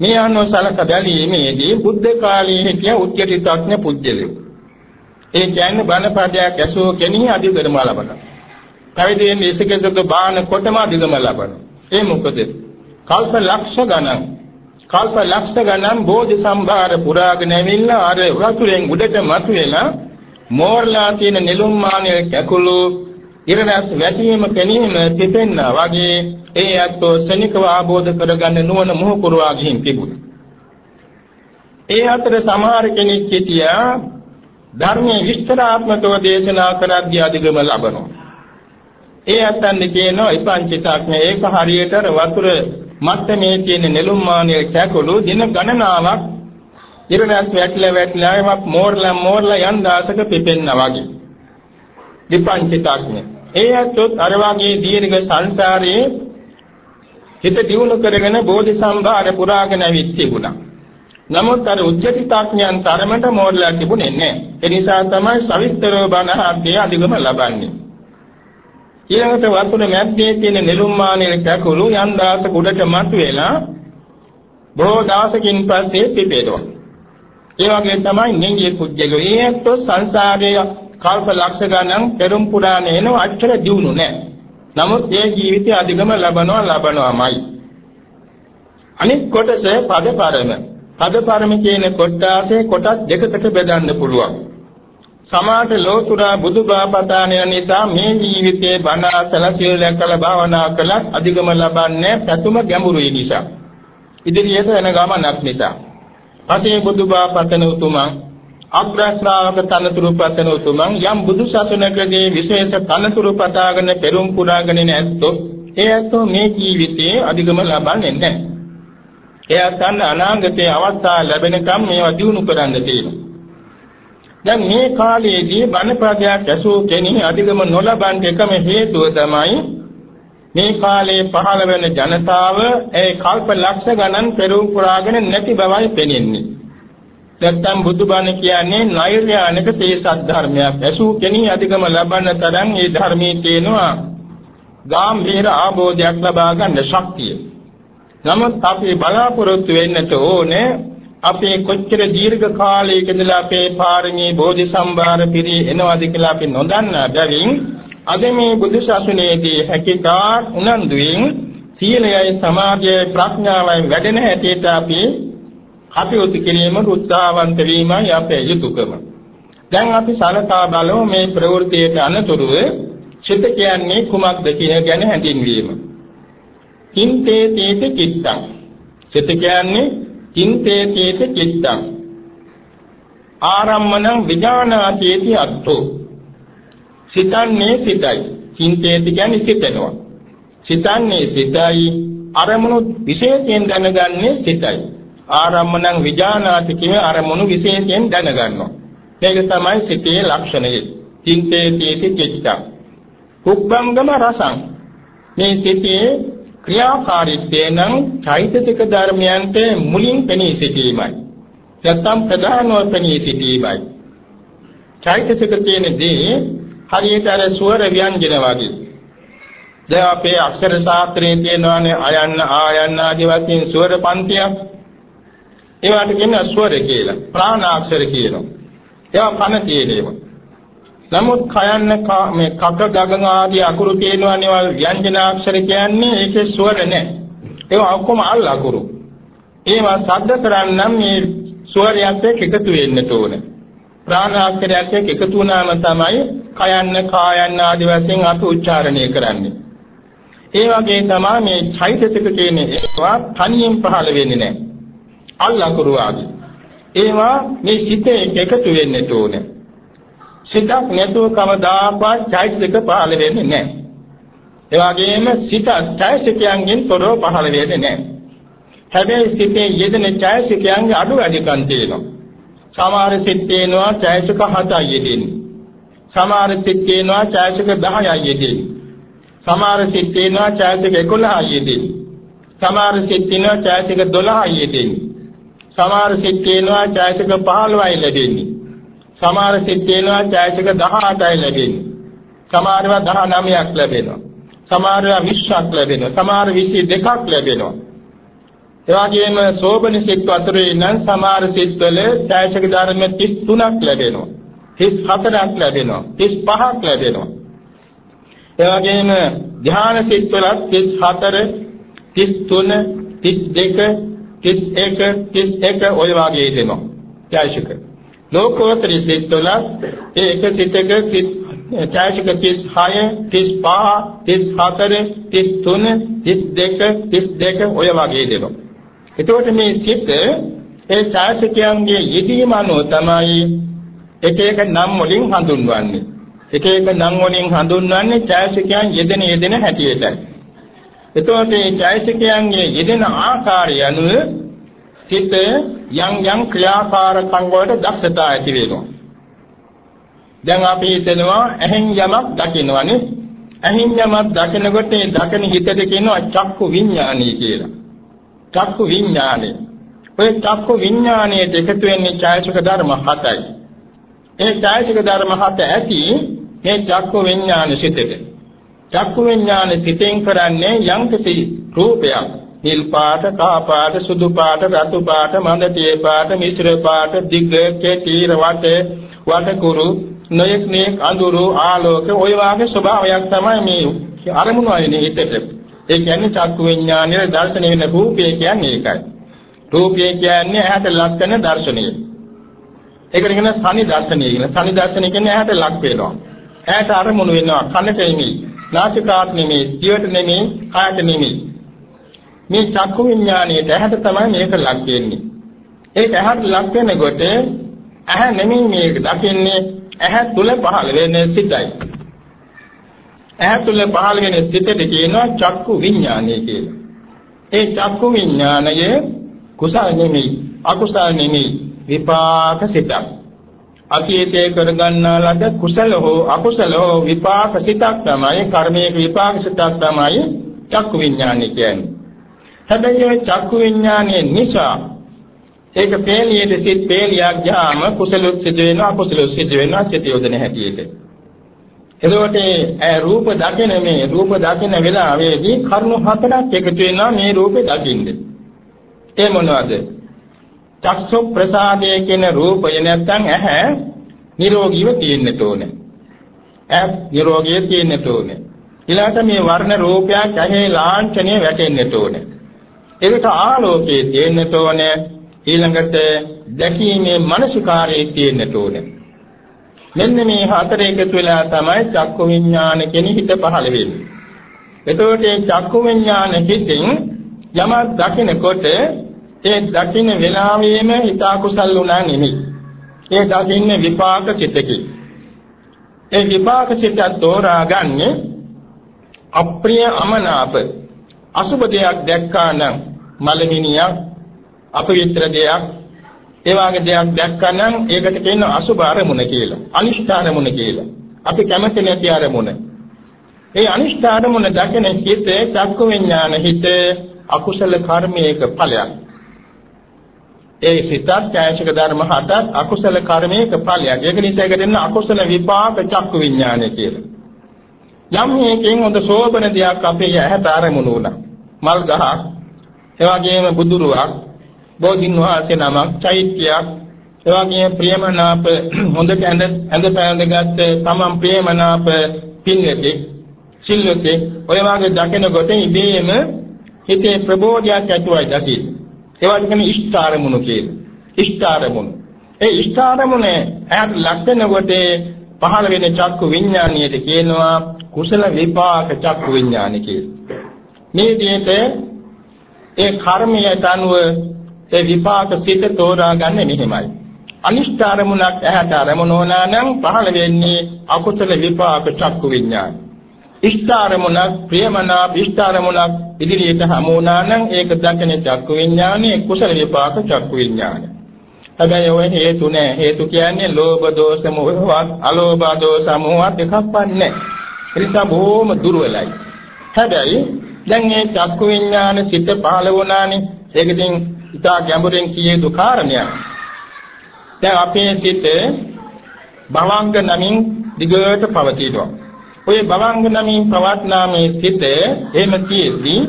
මේ අනුව සලක බැලීමේදී බුද්ධ කාලයේ හිටිය උච්චරිතඥ පුජ්‍යලියෝ. ඒ කියන්නේ බණපදයක් ඇසූ කෙනෙහි අධිගම ලබන. කවිදෙන් ඉසකසක බාන කොටම අධිගම ලබන. ඒ මොකද? කල්ප ලක්ෂ ගණන් කල්ප ලක්ෂ ගණන් බෝධි සම්භාර පුරාගෙන ඇවිල්ලා අර වතුරෙන් උඩට මතුවෙලා මෝර්ලා තියෙන නෙළුම් මානෙල් කැකුළු ඉරණස් වැටීම කෙනීම පිපෙන්නා වගේ ඒ අත්ෝ සෙනිකව ආબોධ කරගන්න නුවණ මොහ පුරවා ගිහින් තිබුණා. ඒ අතර සමහර කෙනෙක් හිටියා ධර්මයේ විස්තරාත්මකව දේශනා කරද්දී අධිගම ලබනවා. ඒ අතන් කියනවා ඉපංචිතක්ම ඒක හරියට වතුර මත්තමේ තියෙන නෙළුම් මානිය කැකුළු දින ගණනාවක් ඉරණස් වැටලා වැටලා එමක් මෝරලා මෝරලා යන් දාසක පිපෙන්නා වගේ. විපංචිතක්ම ඒ ඇත්තොත් අර වගේ දීර්ඝ සංසාරයේ හිත දියුණු කරගෙන බෝධි සම්භාර පුරාගෙන ඇවිත් තිබුණා. නමුත් අර උච්චතිතාඥයන් තරමට මෝඩලා තිබුණේ නැහැ. ඒ නිසා තමයි සවිස්තරව බණ අධ්‍යය අධිගම ලබන්නේ. ඊළඟට වතුර මැද්දේ තියෙන නෙළුම් මානෙල කැකුළු යම් දාසක උඩට මතුවෙලා බොහෝ දාසකින් පස්සේ පිපෙනවා. ඒ වගේ තමයි නෙංගිය කුජ්ජලෝ. ඒ ඇත්තෝ සංසාරයේ කල්ප ලක්ෂ ගණන් පෙරම් පුරාණ එන අච්චර දියුණු නැහැ. නමුත් ඒ ජීවිතය අධිගම ලබනවා ලබනවාමයි. අනිත් කොටස පදපරම. පදපරම කියන කොටාසේ කොටස් දෙකකට බෙදන්න පුළුවන්. සමාත ලෝතුරා බුදුබාපදාන නිසා මේ ජීවිතයේ බණ අසල සියල කළ භාවනා කළත් අධිගම ලබන්නේ පැතුම ගැඹුරුයි නිසා. ඉදිරියට යන ගමනක් නිසා. පසේ බුදුබාපතන උතුමන් අග්‍ර ශ්‍රාවක තනතුරු පතන උතුමන් යම් බුදු සසුනකදී විශේෂ තනතුරු පතාගෙන පෙරම් පුරාගෙන නැත්තොත් ඒ ඇත්තෝ මේ ජීවිතයේ අධිගම ලබන්නේ නැහැ. ඒ අතන අනාගතයේ අවස්ථා ලැබෙනකම් මේවා දිනු කරන්න තියෙනවා. දැන් මේ කාලයේදී බණපදයක් ඇසූ කෙනෙක් අධිගම නොලබන්න එකම හේතුව තමයි මේ කාලේ පහළ වෙන ජනතාව ඒ කල්ප ලක්ෂ ගණන් පෙරම් පුරාගෙන නැති බවයි පෙනෙන්නේ. නැත්තම් බුදුබණ කියන්නේ නෛර්යානික තේසත් ධර්මයක්. ඇසූ කෙනී අධිගම ලබන්න තරම් මේ ධර්මයේ තියෙනවා ගාම්භීර ආબોධයක් ලබා ගන්න ශක්තිය. නමුත් අපි බලාපොරොත්තු වෙන්නට ඕනේ අපේ කොච්චර දීර්ඝ කාලයක ඉඳලා අපේ පාරමී බෝධි සම්භාර පිරි එනවාද කියලා අපි නොදන්නා බැවින් අද මේ බුදු සසුනේදී හැකියතා උනන්දුවෙන් සීලයයි සමාධියයි ප්‍රඥාවයි වැඩෙන හැටියට අපි කටයුතු කිරීම උත්සාහවන්ත වීමයි අපේ යුතුයකම. දැන් අපි සලකා බලමු මේ ප්‍රවෘත්තියට අනතුරුව චිත්ත කියන්නේ කුමක්ද කියන ගැන හැඳින්වීම. කින්තේ තේත චිත්තං. චිත්ත කියන්නේ කින්තේ තේත චිත්තං. ආරම්මණං විඥානාතේති අත්තෝ සිතන්නේ සිතයි. චින්තේති කියන්නේ සිතනවා. සිතන්නේ සිතයි. අරමුණු විශේෂයෙන් දැනගන්නේ සිතයි. ආරම්මණං විඥානාති කියන අරමුණු විශේෂයෙන් දැනගන්නවා. මේක තමයි සිතේ ලක්ෂණය. චින්තේති චිත්තං. කුබ්බංගම රසං. මේ සිතේ ක්‍රියාකාරීත්වය නම් චෛතසික ධර්මයන්ට මුලින් පෙනී සිටීමයි. නැත්නම් ප්‍රධානව පෙනී සිටීමයි. චෛතසික තියෙනදී හරියට අර ස්වර ව්‍යංජන වගේ. දැන් අපේ අක්ෂර ශාස්ත්‍රයේ තියෙනවානේ අයන්න ආයන්න ආදී වශයෙන් ස්වර පන්තියක්. ඒවට කියන්නේ ස්වර කියලා. ප්‍රාණාක්ෂර කියනවා. ඒවා පන තියෙනවා. නමුත් කයන්න මේ කක ගගන ආදී අකුරු තියෙනවනේ වල් ව්‍යංජනාක්ෂර කියන්නේ ඒකේ ස්වර නැහැ. ඒවා ඔක්කොම අල් අකුරු. ඒවා ශබ්ද කරන්නම් මේ ස්වරයත් එක්ක එකතු වෙන්න ඕනේ. ප්‍රාණාක්ෂරයත් එක්ක එකතු වුණාම තමයි කයන්න කායන්න ආදී වශයෙන් අපි උච්චාරණය කරන්නේ. ඒ වගේ තමයි මේ චෛතසික කියන ඒවා තනියෙන් පහළ වෙන්නේ නැහැ. අල් අකුරු ආදී. ඒවා මේ සිතේ එකතු වෙන්න ඕනේ. සිතක් නැතුව කවදාකවත් චෛතසික පහළ වෙන්නේ නැහැ. ඒ වගේම සිත චෛතසිකයන්ගෙන් තොරව පහළ වෙන්නේ නැහැ. හැබැයි සිතේ යෙදෙන චෛතසිකයන්ගේ අඩු වැඩිකම් තියෙනවා. සමහර සිත් තියෙනවා චෛතසික 7යි යෙදෙන්නේ. සමහර සිත් තියෙනවා චෛතසික 10යි යෙදෙන්නේ. සමහර සිත් තියෙනවා චෛතසික 11යි යෙදෙන්නේ. සමහර සිත් තියෙනවා චෛතසික 12යි යෙදෙන්නේ. සමහර සිත් තියෙනවා චෛතසික 15යි ලැබෙන්නේ. සමහර සිත් තියෙනවා ඡායසික 18යි ලැබෙන්නේ. සමහරවා 19ක් ලැබෙනවා. සමහරවා 20ක් ලැබෙනවා. සමහර 22ක් ලැබෙනවා. ඒ වගේම සෝබන සිත් අතරේ නම් සමහර සිත්වල ඡායසික ධර්ම 33ක් ලැබෙනවා. 34ක් ලැබෙනවා. 35ක් ලැබෙනවා. ඒ වගේම ධ්‍යාන සිත්වල 34 33 32 31 31 ඔය වගේ දෙනවා. ඡායසික ලෝකෝත්තර සිත්වල ඒ එක සිතක සිත් ඡායසික 36 35 34 33 32 32 ඔය වගේ දෙනවා. එතකොට මේ සිත් ඒ ඡායසිකයන්ගේ යෙදීම අනුව තමයි එක එක නම් වලින් හඳුන්වන්නේ. එක එක නම් වලින් හඳුන්වන්නේ ඡායසිකයන් යෙදෙන යෙදෙන හැටියටයි. එතකොට මේ ඡායසිකයන්ගේ යෙදෙන ආකාරය අනුව සිත යම් යම් ක්‍රියාකාරකම් වලට දක්ෂතා ඇති වෙනවා. දැන් අපි හිතනවා ඇහෙන් යමක් දකිනවනේ. ඇහෙන් යමක් දකිනකොට ඒ දකින හිතට කියනවා චක්කු විඥානය කියලා. චක්කු විඥානය. ඔය චක්කු විඥානයේ එකතු වෙන්නේ ඡායසික ධර්ම හතයි. ඒ ඡායසික ධර්ම හත ඇති මේ චක්කු විඥාන සිතේ. චක්කු විඥාන සිතෙන් කරන්නේ යම්කිසි රූපයක් නිල් පාට, කහ පාට, සුදු පාට, රතු පාට, මඳ තිය පාට, මිශ්‍ර පාට, දිග්ග, කෙටි, වට, වටකුරු, නොයෙක් නෙක් අඳුරු, ආලෝක ඔය වාගේ ස්වභාවයක් තමයි මේ අරමුණු වයිනේ හිතට. ඒ කියන්නේ චක්කු විඥානයේ දර්ශනය වෙන රූපය කියන්නේ ඒකයි. රූපය කියන්නේ ඇහැට ලක් වෙන දර්ශනය. ඒකට කියන සනි දර්ශනය කියන. සනි දර්ශනය කියන්නේ ඇහැට ලක් වෙනවා. ඇහැට අරමුණු වෙනවා. කනට නෙමෙයි, නාසිකාට නෙමෙයි, දිවට නෙමෙයි, කායට නෙමෙයි. මේ චක්කු විඥාණයට ඇහැට තමයි මේක ලක් වෙන්නේ. ඒක ඇහැට ලක් වෙනකොට ඇහැ නෙමෙයි මේක දකින්නේ ඇහැ තුල පහළ වෙන්නේ සිතයි. ඇහැ තුල පහළ වෙන සිතට කියනවා චක්කු විඥානය කියලා. ඒ චක්කු විඥානය කුසල නෙමෙයි අකුසල නෙමෙයි විපාක සිතක්. අතීතයේ කරගන්නා ලද කුසල හෝ අකුසල හෝ විපාක සිතක් තමයි කර්මයේ විපාක සිතක් තමයි චක්කු විඥානය කියන්නේ. හැබැයි ওই චක්කු විඥානයේ නිසා ඒක පේලියේ සිත් පේලියක් ගියාම කුසල සිද්ධ වෙනවා අකුසල සිද්ධ වෙනවා සිත යොදන හැටියට. එතකොට ඒ රූප දකින මේ රූප දකින වෙලාවේදී කරුණු හතරක් එකතු වෙනවා මේ රූපේ දකින්නේ. ඒ මොනවද? චක්සු ප්‍රසාදයේ කියන රූපය නැත්තම් ඇහැ නිරෝගීව තියෙන්නට ඕනේ. ඇහ නිරෝගීව තියෙන්නට ඕනේ. ඊළඟට මේ වර්ණ රූපයක් ඇහි ලාංඡනය වැටෙන්නට ඕනේ. ඒකට ආලෝකයේ තියෙන්නට ඕනේ ඊළඟට දැකීමේ මානසිකාරයේ තියෙන්නට ඕනේ. මෙන්න මේ හතර එකතු වෙලා තමයි චක්කු විඥාන කෙනෙහි හිත පහළ වෙන්නේ. එතකොට මේ චක්කු විඥාන හිතෙන් යමක් දකිනකොට ඒ දකින වෙලාවෙම හිත අකුසල් වුණා නෙමෙයි. ඒ දකින්නේ විපාක සිතකි. ඒ විපාක සිත තෝරාගන්නේ අප්‍රිය අමනාප අසුබ දෙයක් දැක්කා නම් මලමිනියක් අපවිත්‍ර දෙයක් ඒ වගේ දෙයක් දැක්කා නම් ඒකට කියන අසුබ අරමුණ කියලා. අනිෂ්ඨ අරමුණ කියලා. අපි කැමති නැති අරමුණ. ඒ අනිෂ්ඨ අරමුණ දකින හිත චක්කු විඥාන හිත අකුසල කර්මයක ඵලයක්. ඒ සිතත් ඡායසික ධර්ම හතත් අකුසල කර්මයක ඵලයක්. ඒක නිසා ඒකට දෙන්න අකුසල විපාක චක්කු විඥානය කියලා. යම් මේකෙන් හොඳ සෝබන දෙයක් අපේ ඇහැට අරමුණු වුණා. මල් ගහක්, ඒ වගේම බුදුරුවක්, බෝධින් වහන්සේ නමක්, චෛත්‍යයක්, ඒ වගේම ප්‍රියමනාප [clears throat] හොඳට ඇඳ ඇඳ පැඳගත් තමන් ප්‍රියමනාප පින්වතෙක්, සිල්වතෙක්, ඔය වගේ දකිනකොට ඉබේම හිතේ ප්‍රබෝධයක් ඇතිවයි දකි. ඒවට කියන්නේ ඉෂ්ඨාරමුණු කියලා. ඉෂ්ඨාරමුණු. ඒ ඉෂ්ඨාරමුණ ඇයට ලක් වෙනකොට පහළ වෙන චක්කු විඥානියට කියනවා කුසල විපාක චක්කු විඥානි කියලා. මේ විදිහට ඒ කර්මයට අනුව ඒ විපාක සිත තෝරා ගන්න මෙහෙමයි. අනිෂ්ඨ අරමුණක් ඇහැට අරමුණ වුණා නම් පහළ වෙන්නේ අකුසල විපාක චක්කු විඥානි. ඉෂ්ඨ අරමුණක් ප්‍රියමනාප ඉෂ්ඨ අරමුණක් ඉදිරියට හමු වුණා නම් ඒක දකින චක්කු විඥානයේ කුසල විපාක චක්කු විඥානය. හැබැයි ඔය හේතු නෑ. හේතු කියන්නේ ලෝභ දෝෂ මොහවත් අලෝභ දෝෂ මොහවත් එකක්වත් නෑ. ඒ නිසා බොහොම දුර්වලයි. හැබැයි දැන් මේ චක්කු විඥාන සිත පහළ වුණානේ. ඒක ඉතින් ඉතා ගැඹුරින් කිය යුතු කාරණයක්. දැන් අපේ සිත භවංග නමින් දිගට පවතිනවා. ඔය භවංග නමින් පවත්නා මේ සිත එහෙම තියෙද්දී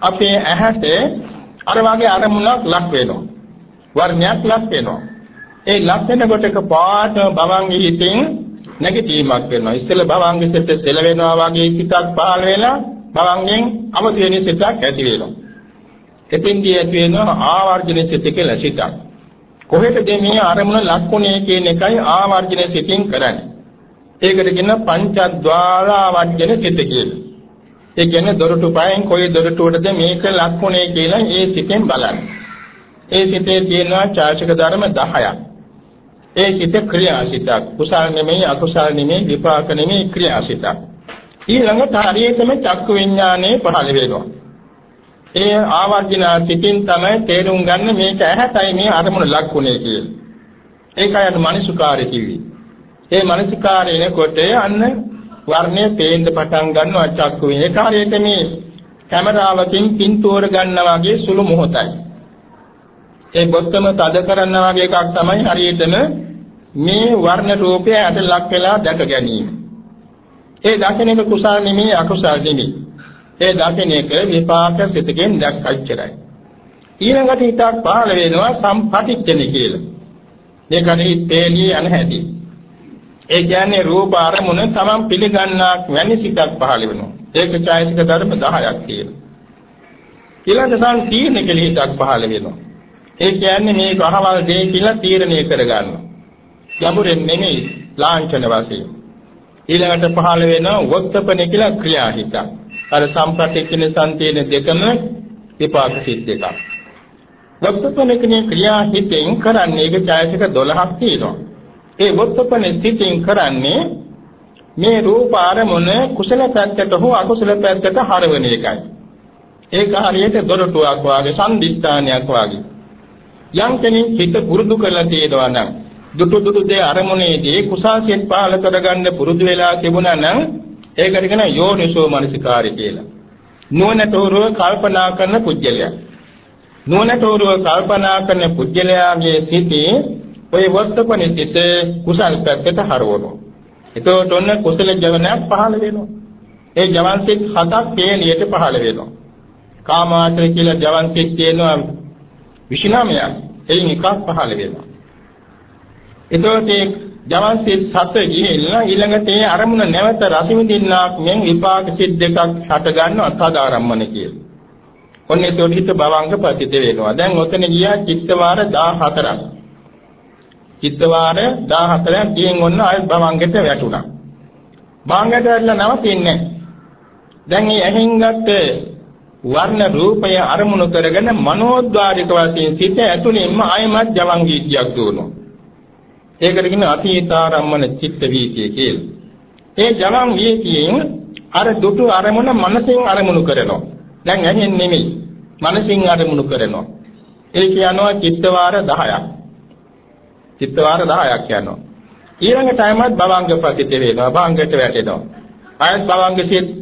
අපේ ඇහැට අර වගේ අරමුණක් ලක් වෙනවා. වර්ණයක් ලක් වෙනවා. ඒ ලක් වෙනකොට පාට භවංග හිතෙන් නැගිටීමක් වෙනවා. ඉස්සෙල්ල භවංග සිත සෙල වෙනවා වගේ සිතක් පහළ වෙලා භවංගෙන් අමතු වෙන සිතක් ඇති වෙනවා. එතින්දී ඇති වෙනවා ආවර්ජන සිත කියලා සිතක්. කොහෙටද මේ අරමුණ ලක්ුණේ කියන එකයි ආවර්ජන සිතින් කරන්නේ. ඒකට කියන පංචද්වාරාවර්ජන සිත කියලා. ඒ කියන්නේ දොරටු පහෙන් කොයි දොරටුවටද මේක ලක්ුණේ කියලා ඒ සිතෙන් බලන්න. ඒ සිතේ තියෙනවා චාශක ධර්ම 10ක්. ඒ සිත ක්‍රියාසිතක්. කුසල නෙමෙයි අකුසල නෙමෙයි විපාක නෙමෙයි ක්‍රියාසිතක්. ඊළඟට හරියටම චක්කු විඥානේ පහළ වෙනවා. ඒ ආවර්ජන සිතින් තමයි තේරුම් ගන්න මේක ඇහැටයි මේ අරමුණ ලක්ුණේ කියලා. ඒකයි අර මනසුකාරය කිව්වේ. ඒ මනසුකාරයනකොට අන්න වර්ණය පේන්න පටන් ගන්නවා චක්කු විඥානේ. ඒ කාර්යයට මේ කැමරාවකින් පින්තූර ගන්නා වගේ සුළු මොහොතයි. ඒ බොත්තම තද කරනවා වගේ එකක් තමයි හරියටම මේ වර්ණ රූපය ඇට ලක් වෙලා දැක ගැනීම. ඒ දකින එක කුසල නෙමෙයි අකුසල නෙමෙයි. ඒ දකින එක විපාක සිතකින් දැක්කච්චරයි. ඊළඟට හිතක් පහළ වෙනවා සම්පටිච්ඡන කියලා. දෙකනේ තේලිය යන හැටි. ඒ කියන්නේ රූප අරමුණ තමන් පිළිගන්නාක් වැනි සිතක් පහළ වෙනවා. ඒක ඡායසික ධර්ම 10ක් තියෙනවා. ඊළඟ සංකීර්ණ කෙලෙ හිතක් පහළ වෙනවා. ඒ කියන්නේ මේක අහවල් දෙය කියලා තීරණය කරගන්නවා. යමුරෙන් නෙමෙයි ලාංඡන වශයෙන්. ඊළඟට පහළ වෙනවා වක්තපන කියලා ක්‍රියාහිත. අර සම්ප්‍රතික්ෂණ සංතේන දෙකම විපාක සිත් දෙකක්. වක්තපන කියන ක්‍රියාහිතෙන් කරන්නේ ඒක ඡායසික 12ක් තියෙනවා. ඒ වක්තපන ස්ථිතියෙන් කරන්නේ මේ රූප ආරමුණ කුසල පැත්තට හෝ අකුසල පැත්තට හරවන එකයි. ඒක හරියට දොරටුවක් වාගේ සම්දිස්ථානයක් වාගේ. යම් කෙනෙක් හිත පුරුදු කරලා තියෙනවා නම් දුටු දුටු දේ අරමුණේදී කුසාසියෙන් පාල කරගන්න පුරුදු වෙලා තිබුණා නම් ඒකට කියන යෝනිසෝ මනසිකාරය කියලා. නුවණතෝරව කල්පනා කරන පුජ්‍යලයා. නුවණතෝරව කල්පනා කරන පුජ්‍යලයාගේ සිටේ ඔය වර්තපන සිට කුසල් පැත්තට හරවනවා. එතකොට ඔන්න කුසල ජවනයක් පහළ වෙනවා. ඒ ජවන් සිත් හතක් පේලියට පහළ වෙනවා. කාමාශ්‍ර කියලා ජවන් සිත් තියෙනවා 29ක් එයින් එකක් පහළ වෙනවා. එතකොට මේ ජවන්සිත සත ගිහිල්ලා ඊළඟට ඒ අරමුණ නැවත රස විඳින්නාක් මෙන් විපාක සිත් දෙකක් හට ගන්නවා තදාරම්මන කියලා. ඔන්න එතකොට හිත භවංග පතිත වෙනවා. දැන් ඔතන ගියා චිත්තවාර 14ක්. චිත්තවාර 14ක් ගියෙන් ඔන්න ආයෙත් භවංගෙට වැටුණා. භවංගයට වැටලා නවතින්නේ දැන් මේ ඇහෙන් ගත්ත වර්ණ රූපය අරමුණු කරගෙන මනෝද්වාරික වශයෙන් සිත ඇතුළෙන්ම ආයමත් ජවංගීතියක් දුවනවා. ඒකට කියන අතීතාරම්මන චිත්ත වීතිය කියලා. ඒ ජවන් වීතියෙන් අර දුටු අරමුණ මනසින් අරමුණු කරනවා. දැන් ඇහෙන් නෙමෙයි. මනසින් අරමුණු කරනවා. ඒ කියනවා චිත්තවාර 10ක්. චිත්තවාර 10ක් යනවා. ඊළඟ ටයිමත් භවංග පතිත වෙනවා. භවංගයට වැටෙනවා. ආයත් භවංග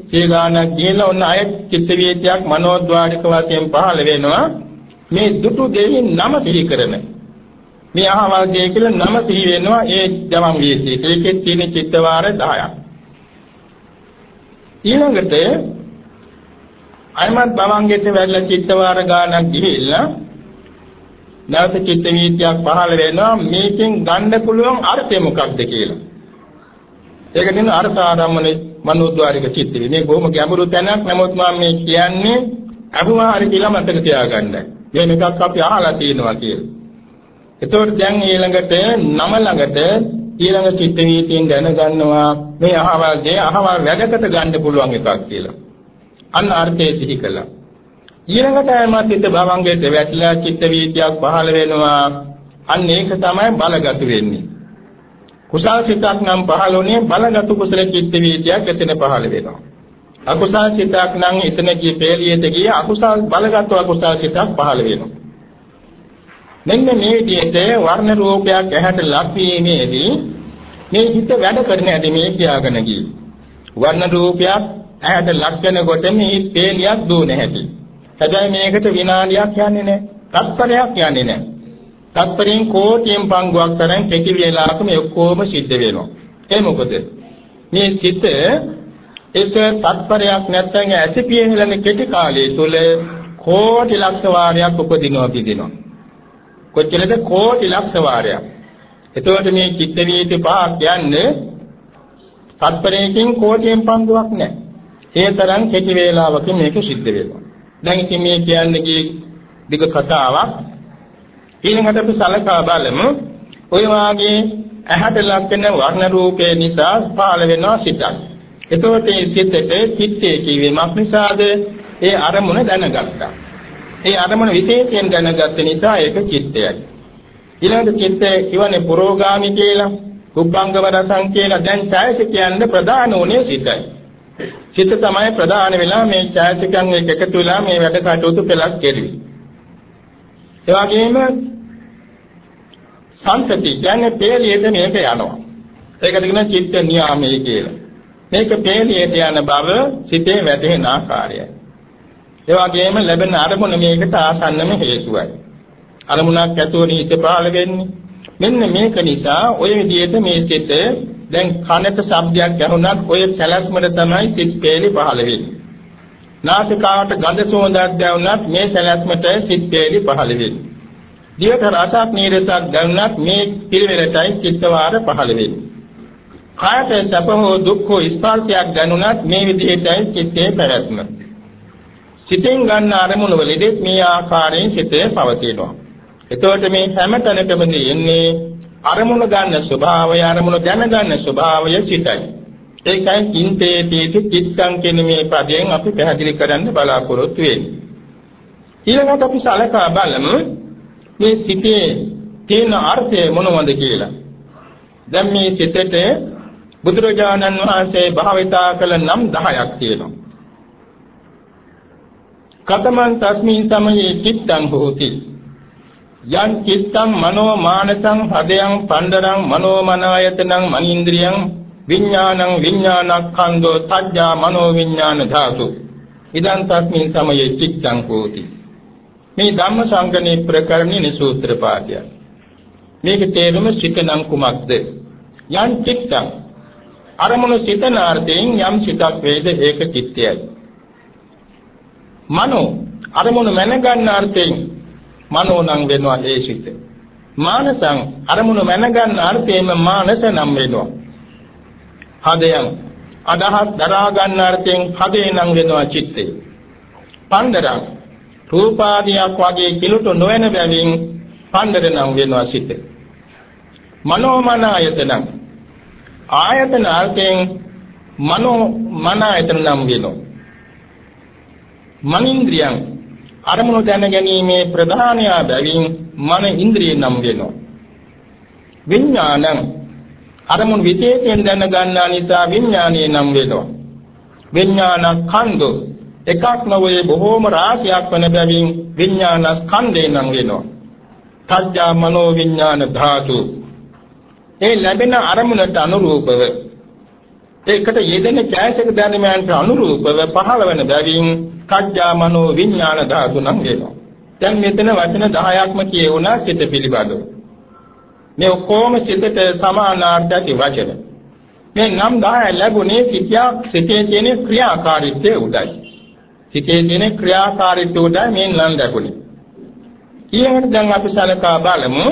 සීගානක් කියලා ඔන්න ආයත් චිත්ත වේද්‍යාවක් මනෝද්වාරික වශයෙන් පහළ වෙනවා. මේ දුටු දෙවියන් නම සිහි කරන මේ අහවල් දෙය කියලා නම සිහි වෙනවා ඒ ජවම් වේද්‍යාවට. ඒකෙත් තියෙන චිත්තවාර 10ක්. ඊළඟට අයමත් භවංගෙට වැල්ලා චිත්තවාර ගානක් ගිහිල්ලා නැවත චිත්ත වීතියක් පහළ වෙනවා මේකෙන් ගන්න පුළුවන් අර්ථය මොකක්ද කියලා. ඒක දින අර්ථ ආරම්මනේ මනෝද්වාරික චිත්ත වේ. මේ බොහොම ගැඹුරු තැනක් නමුත් මම මේ කියන්නේ අහුවා හරි කියලා මතක තියාගන්න. මේ මේකක් අපි අහලා තියෙනවා කියලා. එතකොට දැන් ඊළඟට නම ළඟට ඊළඟ චිත්ත වීතියෙන් දැනගන්නවා මේ අහවල් දේ අහවල් වැඩකට ගන්න පුළුවන් එකක් කියලා. අන්න අර්ථය සිහි කළා. ඊළඟට ආයමත් හිත භවංගයට වැටිලා චිත්ත වීතියක් පහළ වෙනවා. අන්න ඒක තමයි බලගතු වෙන්නේ. කුසල් සිතක් නම් පහළුනේ බලගතු කුසල චිත්ත වීතියක් එතන පහළ වෙනවා. අකුසල් සිතක් නම් එතන ගිය පෙළියෙත ගිය අකුසල් බලගත් අකුසල් සිතක් පහළ වෙනවා. මෙන්න මේ විදිහට වර්ණ රූපයක් ඇහැට ලක්වීමේදී මේ හිත වැඩ කරන හැටි මේ කියාගෙන ගියේ. වර්ණ රූපයක් ඇහැට ලක් වෙනකොට මේ පේලියක් දුවන හැටි. හැබැයි මේකට විනාඩියක් යන්නේ නැහැ. තත්පරයක් යන්නේ නැහැ. තත්පරයෙන් කෝටියෙන් පංගුවක් තරම් කෙටි වේලාවක මේ ඔක්කොම සිද්ධ වෙනවා. ඒ මොකද? මේ සිත එක තත්පරයක් නැත්නම් ඇසිපිය හෙලන කෙටි කාලය තුල කෝටි ලක්ෂ වාරයක් උපදිනවා පිදිනවා. කොච්චරද කෝටි ලක්ෂ වාරයක්. එතකොට මේ චිත්ත වීති පහක් යන්නේ තත්පරයකින් කෝටියෙන් පංගුවක් නැහැ. ඒ තරම් කෙටි වේලාවකින් මේක සිද්ධ වෙනවා. දැන් ඉතින් මේ කියන්නේ දිග කතාවක්. ඊළඟට අපි සලකා බලමු. ඔය වාගේ ඇහැට ලක්වෙන වර්ණ රූපේ නිසා පහළ වෙනවා සිතක්. එතකොට මේ සිතට චිත්තේ කියවීමක් නිසාද ඒ අරමුණ දැනගත්තා. ඒ අරමුණ විශේෂයෙන් දැනගත්ත නිසා ඒක චිත්තයයි. ඊළඟට චිත්තය කියවනේ පුරෝගාමි කියලා, උප්පංගම රසං කියලා දැන් ඡායසික කියන්නේ ප්‍රධාන උනේ සිතයි. චිත්ත තමයි ප්‍රධාන වෙලා මේ ඡායසිකයන් එක එකතු වෙලා මේ වැඩ කටයුතු පෙළක් කෙරුවේ. ඒ වගේම සංතති කියන්නේ පේලියට මේක යනවා. ඒකට කියන චිත්ත නියාමයේ කියලා. මේක පේලියට යන බව සිතේ වැටෙන ආකාරයයි. ඒ වගේම ලැබෙන අරමුණ මේකට ආසන්නම හේතුවයි. අරමුණක් ඇතුළේ හිත පහළ වෙන්නේ. මෙන්න මේක නිසා ওই විදිහට මේ සිත දැන් කනට ශබ්දයක් ඇහුණත් ඔය සැලැස්මට තමයි සිත් පේලි පහළ වෙන්නේ. නාසිකාවට ගඳ සුවඳක් දැනුණත් මේ සැලැස්මට සිත් පේලි පහළ වෙන්නේ. දිවට රසක් නීරසක් දැනුණත් මේ පිළිවෙලටයි චිත්තවාර පහළ වෙන්නේ. කායට සැප හෝ දුක් හෝ ස්පර්ශයක් දැනුණත් මේ විදිහටයි චිත්තේ පැවැත්ම. සිතෙන් ගන්න අරමුණු වලදී මේ ආකාරයෙන් සිතේ පවතිනවා. එතකොට මේ හැම තැනකම ඉන්නේ අරමුණ ගන්න ස්වභාවය අරමුණ දැනගන්න ස්වභාවය සිතයි. ඒකයි කින්තේ තීති චිත්තං කියන මේ පදයෙන් අපි පැහැදිලි කරන්න බලාපොරොත්තු වෙන්නේ. ඊළඟට අපි සලකා බලමු මේ සිතේ තියෙන අර්ථය මොනවද කියලා. දැන් මේ සිතට බුදුරජාණන් වහන්සේ භාවිතා කළ නම් 10ක් තියෙනවා. කතමං තස්මින් සමයේ චිත්තං හෝති. යං චිත්තං මනෝ මානසං හදයන් පණ්ඩරං මනෝ මනායතනං මනීන්ද්‍රියං විඥානං විඥානක්ඛන්தோ තජ්ජා මනෝ විඥාන ධාතු. ඉදං තස්මින් සමයේ චිත්තං හෝති. මේ ධම්ම සංගණේ ප්‍රකරණේ සූත්‍ර පාඨය මේක තේරුම සිතනම් කුමක්ද? යං චිත්තං. අරමුණු සිතනාර්ථයෙන් යම් සිතක් වේද ඒක චිත්තයයි. මනෝ අරමුණු මැනගන්න අර්ථයෙන් මනෝ නම් වෙනවා ඒ සිත. මානසං අරමුණු මැනගන්න අර්ථයෙන්ම මානස නම් වෙනවා. හදයන් අදහස් දරා ගන්න අර්ථයෙන් හදේ නම් වෙනවා චිත්තය. පන්දරං රූපාදියක් වගේ කිලුට නොවන බැවින් පන්දර නම් වෙනවා සිත. මනෝමන ආයතන ආයතන අර්ථයෙන් මනෝ මන ආයතන නම් වෙනවා. මනින්ද්‍රියං අරමුණු දැන ගැනීමේ ප්‍රධානය බැවින් මන ඉන්ද්‍රිය නම් වෙනවා. විඥානං අරමුණු විශේෂයෙන් දැන ගන්නා නිසා විඥානය නම් වෙනවා. විඥාන ඛණ්ඩෝ එකක් නොවේ බොහෝම රාශියක් වන බැවින් විඥාන ස්කන්ධේ නම් වෙනවා. තජ්ජා මනෝ විඥාන ධාතු. ඒ ලැබෙන අරමුණට අනුරූපව ඒකට යෙදෙන ඡායසක ධර්මයන්ට අනුරූපව පහළ වෙන බැවින් කජ්ජා මනෝ විඥාන ධාතු නම් වෙනවා. දැන් මෙතන වචන 10ක්ම කියවුණා සිත පිළිබඳව. මේ ඔක්කොම සිතට සමානාර්ථක වචන. මේ නම් 10 ලැබුණේ සිතියා සිතේ තියෙන ක්‍රියාකාරීත්වය උදයි. සිතේ තියෙන ක්‍රියාකාරීත්වය උදයි මේ නම් ලැබුණේ. ඊළඟට දැන් අපි සලකා බලමු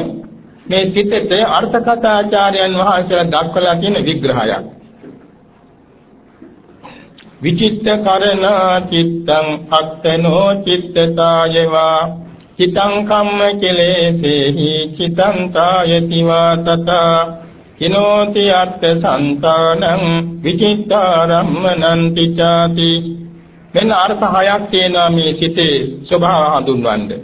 මේ සිතට අර්ථ කථාචාර්යයන් වහන්සේලා දක්වලා තියෙන විග්‍රහයක්. විචිත්ත කරණා චිත්තං අත්තනෝ චිත්තතායවා චිතං කම්ම කෙලේසේහි චිතං තායති වා තතා කිනෝති අර්ථ සංතානං විචිත්තාරම්මනං තිචාති මෙන්න අර්ථ හයක් තියෙනවා මේ සිතේ ස්වභාව හඳුන්වන්නේ.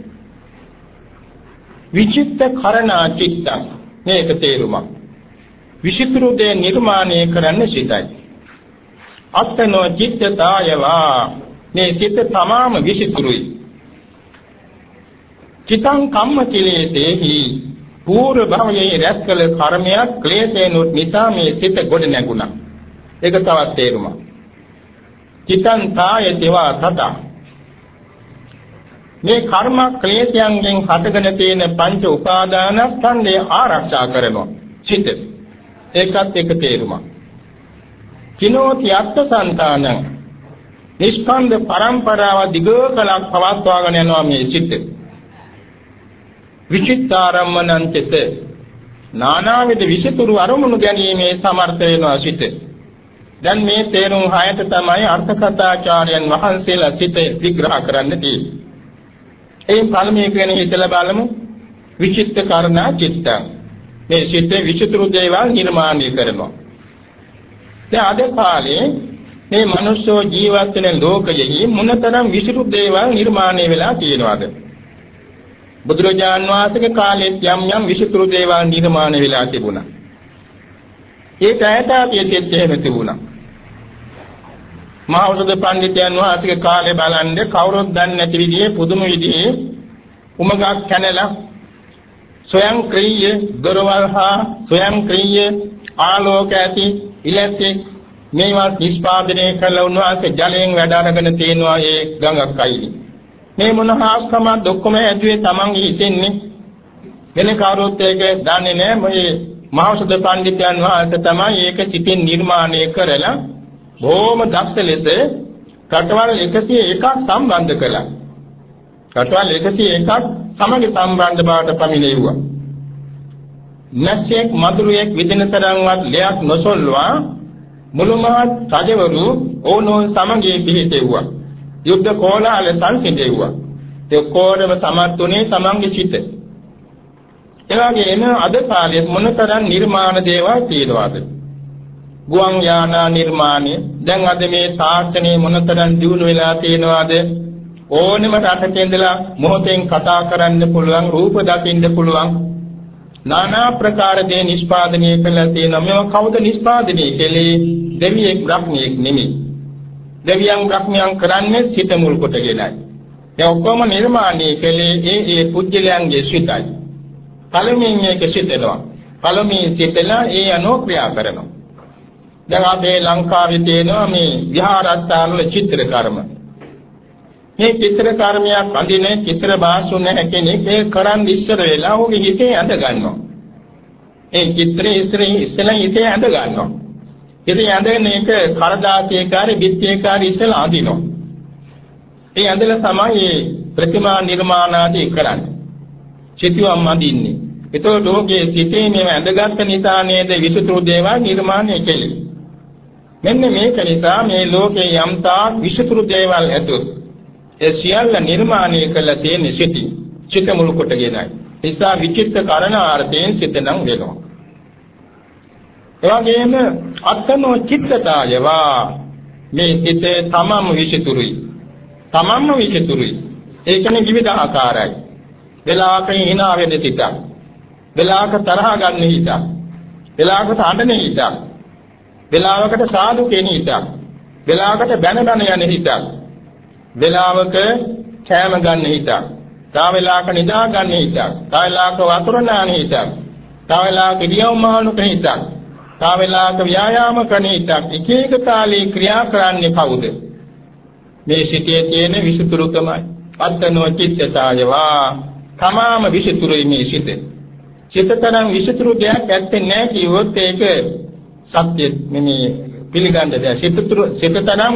විචිත්ත කරණා චිත්තං මේක තේරුමක්. විචිත්‍ර දේ නිර්මාණය කරන්න සිතයි. අත්තනෝ චිත්තතායවා මේ සිත තමාම විසිතුරුයි. චිතං කම්ම කිලේසේහි. පූර්ව භවයේ රැස් කළ කර්මයක් ක්ලේශේනුත් නිසා මේ සිත ගොඩ නැගුණා. ඒක තවත් තේරුමක්. චිතං තායතිවා තත. මේ කර්ම ක්ලේශයන්ගෙන් හටගෙන තියෙන පංච උපාදානස්කන්ධය ආරක්ෂා කරනවා. සිත. ඒකත් එක තේරුමක්. කිනෝති අත්සංතානං නිෂ්කන්ධ පරම්පරාව දිගකලක් පවත්වාගෙන යනවා මේ සිත්. විචිත්තාරම්මනං චිත නානාවිද විසිතුරු අරමුණු ගැනීමේ සමර්ථ වෙනවා සිත. දැන් මේ තේරුම් හයට තමයි අර්ථකථාචාර්යයන් වහන්සේලා සිත විග්‍රහ කරන්න තියෙන්නේ. ඒ පළමුව කියන හිතලා බලමු. විචිත්ත කරණා චිත්තං. මේ සිත විචිතුරු දේවල් නිර්මාණය කරනවා. දැන් අද කාලේ මේ මිනිස්සු ජීවත් වෙන ලෝකයෙහි මොනතරම් විසිරු දේවල් නිර්මාණය වෙලා තියෙනවද? බුදුරජාන් වහන්සේගේ කාලෙත් යම් යම් විසිරු දේවල් නිර්මාණය වෙලා තිබුණා. ඒක ඈතාපියෙත් එහෙම තිබුණා. මහෞෂධ පඬිතුයන් වහන්සේගේ කාලේ බලන්නේ කවුරුත් දන්නේ නැති විදිහේ පුදුම විදිහේ උමගක් කැනලා ස්වයං ක්‍රීය දොරවල් හා ස්වයං ක්‍රීය ආලෝක ඇති ඉලක්කේ මේවා නිෂ්පාදනය කළ උන්වහන්සේ ජලයෙන් වැඩ අරගෙන තියෙනවා ඒ ගඟක් අයිලි. මේ මොන හාස්කම දුක්කම ඇදුවේ Taman හිතෙන්නේ වෙන කවුරුත් ඒක දන්නේ නැහැ මේ මහෞෂධ පඬිතුයන් වහන්සේ තමයි ඒක සිතින් නිර්මාණය කරලා බොහොම දක්ෂ ලෙස රටවල් 101ක් සම්බන්ධ කළා. රටවල් 101ක් සමග සම්බන්ධ බවට පමිනෙව්වා. නැස්සෙක් මధుරයක් විදින තරම්වත් ලයක් නොසොල්වා මුළුමහත් රජවරු ඕනෝන් සමගිය පිහිටෙව්වා. යුද්ධ කෝලාහල සංසිඳෙව්වා. ඒ කොරම සමත්ුනේ තමන්ගේ සිත. එවාගේම අද කාලේ මොනතරම් නිර්මාණ දේවල් තියෙනවද? ගුවන් යානා නිර්මාණය දැන් අද මේ තාක්ෂණයේ මොනතරම් දියුණු වෙලා තියෙනවද? ඕනෙම රටක ඉඳලා මොහොතෙන් කතා කරන්න පුළුවන්, රූප දකින්න පුළුවන්, নানা ප්‍රකාර දේ නිෂ්පාදනය කළා තියෙනවා. මේවා කවුද නිෂ්පාදනය කළේ? දෙවියෙක් බ්‍රහ්මියෙක් නෙමෙයි. දෙවියන් බ්‍රහ්මයන් කරන්නේ සිත මුල් කොටගෙනයි. ඒ ඔක්කොම නිර්මාණය කළේ ඒ ඒ පුජ්‍යලයන්ගේ සිතයි. පළමුවෙන් මේක සිතනවා. පළමුවෙන් සිතලා ඒ අනෝක්‍රියා කරනවා. දැන් අපේ ලංකාවේ තියෙනවා මේ විහාරස්ථාන වල චිත්‍ර කර්ම. මේ චිත්‍ර කර්මයක් අඳින චිත්‍ර භාෂුන කෙනෙක් ඒ කරන් ඉස්සර වෙලා ඔහුගේ හිතේ ඇඳ ගන්නවා. ඒ චිත්‍රයේ ඉස්සරේ ඉස්සලා හිතේ ඇඳ ගන්නවා. ඉතින් ඇඳගෙන ඒක කරදාසියකාරී බිත්තියකාරී ඉස්සලා අඳිනවා. ඒ ඇඳලා තමයි ප්‍රතිමා නිර්මාණ ආදී කරන්නේ. චිතුවම් අඳින්නේ. ඒතකොට ඔහුගේ සිතේ මේව ඇඳගත්ත නිසා නේද විසුතුරු දේවල් නිර්මාණය කෙලේ. මෙන්න මේක නිසා මේ ලෝකේ යම්තා විසුතුරු දේවල් ඇතුළු ඒ සියල්ල නිර්මාණය කළ තියෙන සිටි චිත මුල් කොටගෙනයි. නිසා විචිත්ත කරණාර්ථයෙන් සිත නම් වෙනවා. එවැගේම අත්තනෝ චිත්තතායවා මේ සිතේ තමම විසිතුරුයි. තමම්ම විසිතුරුයි. ඒ කියන්නේ විවිධ ආකාරයි. වෙලාවක hina වෙන සිතක්. වෙලාවක තරහ ගන්න හිතක්. වෙලාවකට අඬන හිතක්. වෙලාවකට සාදු කියන හිතක්. වෙලාවකට බැන බැන යන හිතක්. වෙලාවක කෑම ගන්න හිතක්. තව වෙලාවක නිදා ගන්න හිතක්. තව වෙලාවක වතුර නාන හිතක්. තව වෙලාවක ඉරියව් මානුක හිතක්. තව වෙලාවක ව්‍යායාම කරන හිතක්. එක එක කාලේ ක්‍රියා කරන්නේ කවුද? මේ සිතේ තියෙන විසුතුරුකමයි. අත්තනෝ චිත්තතායවා තමාම විසුතුරුයි මේ සිත. චිත්තතරම් විසුතුරු දෙයක් ඇත්තේ නැහැ කිව්වොත් ඒක සත්‍ය නෙමේ පිළිගන්න දෙයක්. සිතතුරු සිතතරම්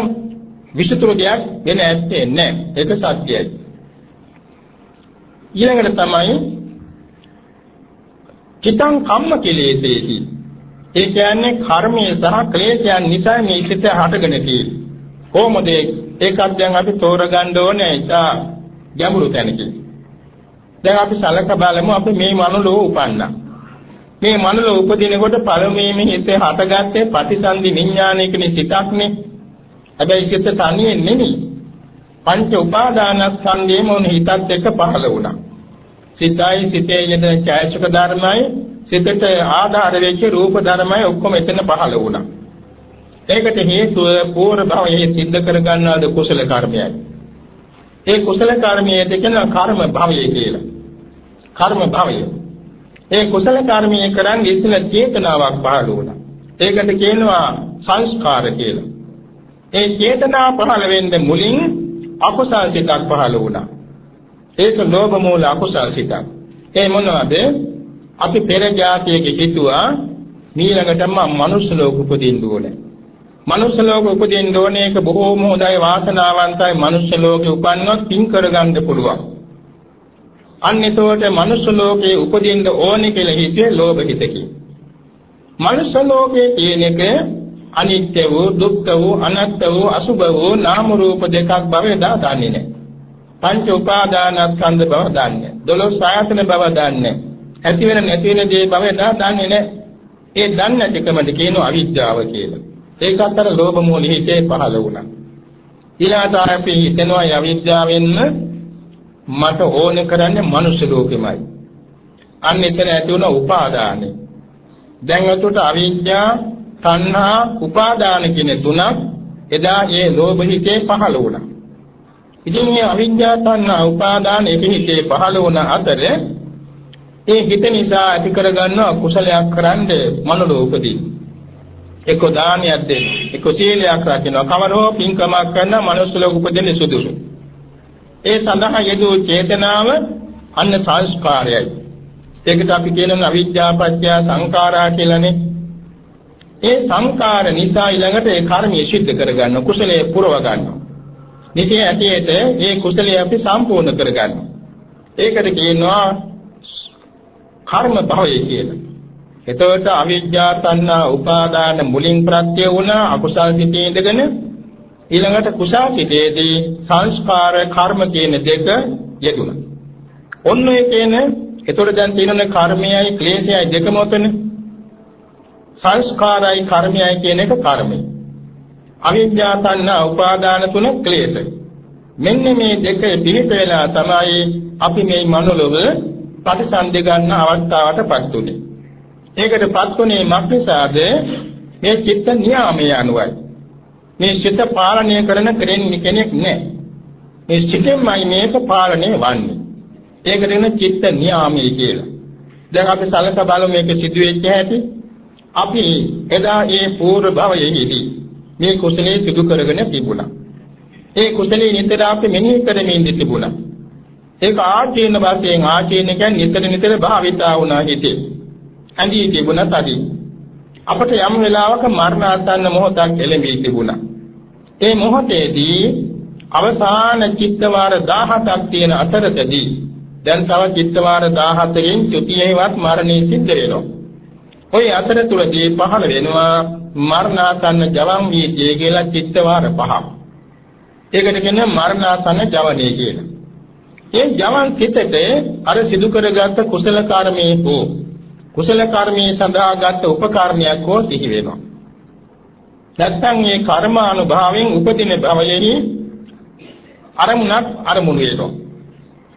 විසුතුරු දෙයක් වෙන ඇත්තේ නැහැ. ඒක සත්‍යයි. ඊළඟට තමයි චිතං කම්ම කෙලෙසේති. ඒ කියන්නේ කර්මයේ සහ ක්ලේශයන් නිසා මේ සිත හටගෙන තියෙන්නේ. කොහොමද ඒකත් දැන් අපි තෝරගන්න ඕනේ ඉතා ගැඹුරු තැනකින්. දැන් අපි සලක බලමු අපි මේ මනුලෝ උපන්නා. මේ මනුලෝ උපදිනකොට පළමුවෙන් හිතේ හටගත්තේ ප්‍රතිසන්දි විඥානය කියන සිතක්නේ. හැබැයි සිත තනියෙන් නෙමෙයි. පංච උපාදානස්කන්ධයේම උන හිතත් එක්ක පහළ වුණා. සිතයි සිතේ යෙදෙන ඡායසක ධර්මයි සිතට ආධාර වෙච්ච රූප ධර්මයි ඔක්කොම එතන පහළ වුණා. ඒකට හේතුව පූර්ව භවයේ සිද්ධ කරගන්නාද කුසල කර්මයයි. ඒ කුසල කර්මයේ දෙකන කර්ම භවය කියලා. කර්ම භවය. ඒ කුසල කර්මයේ කරන්නේ ඉස්සෙල් චේතනාවක් පහළ වුණා. ඒකට කියනවා සංස්කාර කියලා. ඒ චේතනා පහළ වෙන්න මුලින් අකුසල් සිතක් පහළ වුණා. ඒක ලෝභ මූල අකුසල් සිතක්. ඒ මොනවද? අපි පෙර જાතියක හිතුවා ඊළඟටම මනුස්ස ලෝක උපදින්න ඕනේ. මනුස්ස ලෝකෙ උපදින්න ඕනේ ඒක බොහෝම හොඳයි වාසනාවන්තයි මනුස්ස ලෝකෙ උපන්නොත් පින් කරගන්න පුළුවන්. අන්න එතකොට මනුස්ස ලෝකේ උපදින්න ඕනේ කියලා හිතේ ලෝභ හිතකින්. මනුස්ස ලෝකයේ කියන එක අනිත්‍ය වූ දුක්ඛ වූ අනාත්ම වූ අසුභ වූ නාම රූප දෙකක් බව එදා දන්නේ නැහැ. පංච උපාදානස්කන්ධ බව දන්නේ. දොළොස් ආයතන බව දන්නේ. ඇති වෙන නැති වෙන දේ බව එදා දන්නේ නැහැ. ඒ දන්නේ නැතිකමද කියනවා අවිද්‍යාව කියලා. ඒකත් අර ලෝභ මූල හිතේ පහළ වුණා. ඊළාට අපි හිතනවා අවිද්‍යාවෙන්ම මට ඕන කරන්නේ මනුෂ්‍ය ලෝකෙමයි. අන්න එතන ඇති වුණ උපාදානෙ. දැන් අතට අවිද්‍යා, තණ්හා, උපාදාන කියන තුනක් එදා ඒ ලෝභ හිතේ පහළ වුණා. ඉතින් මේ අවිද්‍යා, තණ්හා, උපාදාන එක හිතේ පහළ වුණ අතර ඒ හිත නිසා ඇති කරගන්න කුසලයක් කරන්න මනෝලෝකදී එක්ක දානයක් දෙන්න එක්ක සීලයක් රකින්න කවරෝ පින්කමක් කරන මනුස්ස ලෝක උපදින්න සුදුසු. ඒ සඳහා යෙදූ චේතනාව අන්න සංස්කාරයයි. ඒකට අපි කියනවා අවිද්‍යාපත්‍ය සංඛාරා කියලානේ. ඒ සංඛාර නිසා ඊළඟට ඒ කර්මය සිද්ධ කරගන්න කුසලයේ පුරව ගන්නවා නිසේ ඇටියට ඒ කුසලයේ අපි සම්පූර්ණ කරගන්නවා ඒකට කියනවා කර්ම භවය කියලා එතකොට අවිජ්ජා තණ්හා උපාදාන මුලින් ප්‍රත්‍ය වුණා අකුසල් සිතේ ඉඳගෙන ඊළඟට කුසල් සිතේදී සංස්කාර කර්ම කියන දෙක යෙදුණා. ඔන්න ඒ කියන එතකොට දැන් තියෙනනේ කර්මයයි ක්ලේශයයි දෙකම ඔතන. සංස්කාරයි කර්මයයි කියන එක කර්මය. අවිජ්ජා තණ්හා උපාදාන තුන ක්ලේශය. මෙන්න මේ දෙක පිළිප වෙලා තමයි අපි මේ මනෝලව ප්‍රතිසන්දි ගන්න අවස්ථාවටපත් උනේ. ඒකටපත් උනේ මක්නිසාද මේ චිත්ත නියාමයේ අනුවයි. මේ චිත්ත පාලනය කරන කෙනෙක් නැහැ. මේ චිත්තෙන්මයි මේක පාලනය වන්නේ. ඒකට කියන චිත්ත නියාමයේ කියලා. දැන් අපි සලක බලමු මේක සිදුවෙච්ච හැටි. අපි එදා ඒ පූර්ව භවයේදී මේ කුසලයේ සිදු කරගෙන තිබුණා. ඒ කුසලයේ නිතර අපි මෙනෙහි කරමින් තිබුණා. ඒක ආචීන වශයෙන් ආචීන කියන්නේ නිතර නිතර භාවිතා වුණා හිතේ. ඇඳී තිබුණත් අදී අපට යම් වෙලාවක මරණාසන්න මොහොතක් එළඹී තිබුණා. ඒ මොහොතේදී අවසාන චිත්තවාර 17ක් තියෙන අතරතදී දැන් තව චිත්තවාර 17කින් චුතියෙහිවත් මරණය සිද්ධ වෙනවා. ওই අතරතුරදී පහළ වෙනවා මරණාසන්න ජවම් වීතිය කියලා චිත්තවාර පහක්. ඒකට කියන්නේ මරණාසන්න ජවනයේ කියලා. ඒ ජවන් සිතට අර සිදු කරගත්ත කුසල කර්මයේ හෝ කුසල කර්මයේ සඳහා ගත් උපකරණයක් හෝ සිහි වෙනවා. නැත්නම් මේ කර්මානුභවයෙන් උපදින භවයෙහි අරමුණක් අරමුණු වෙනවා.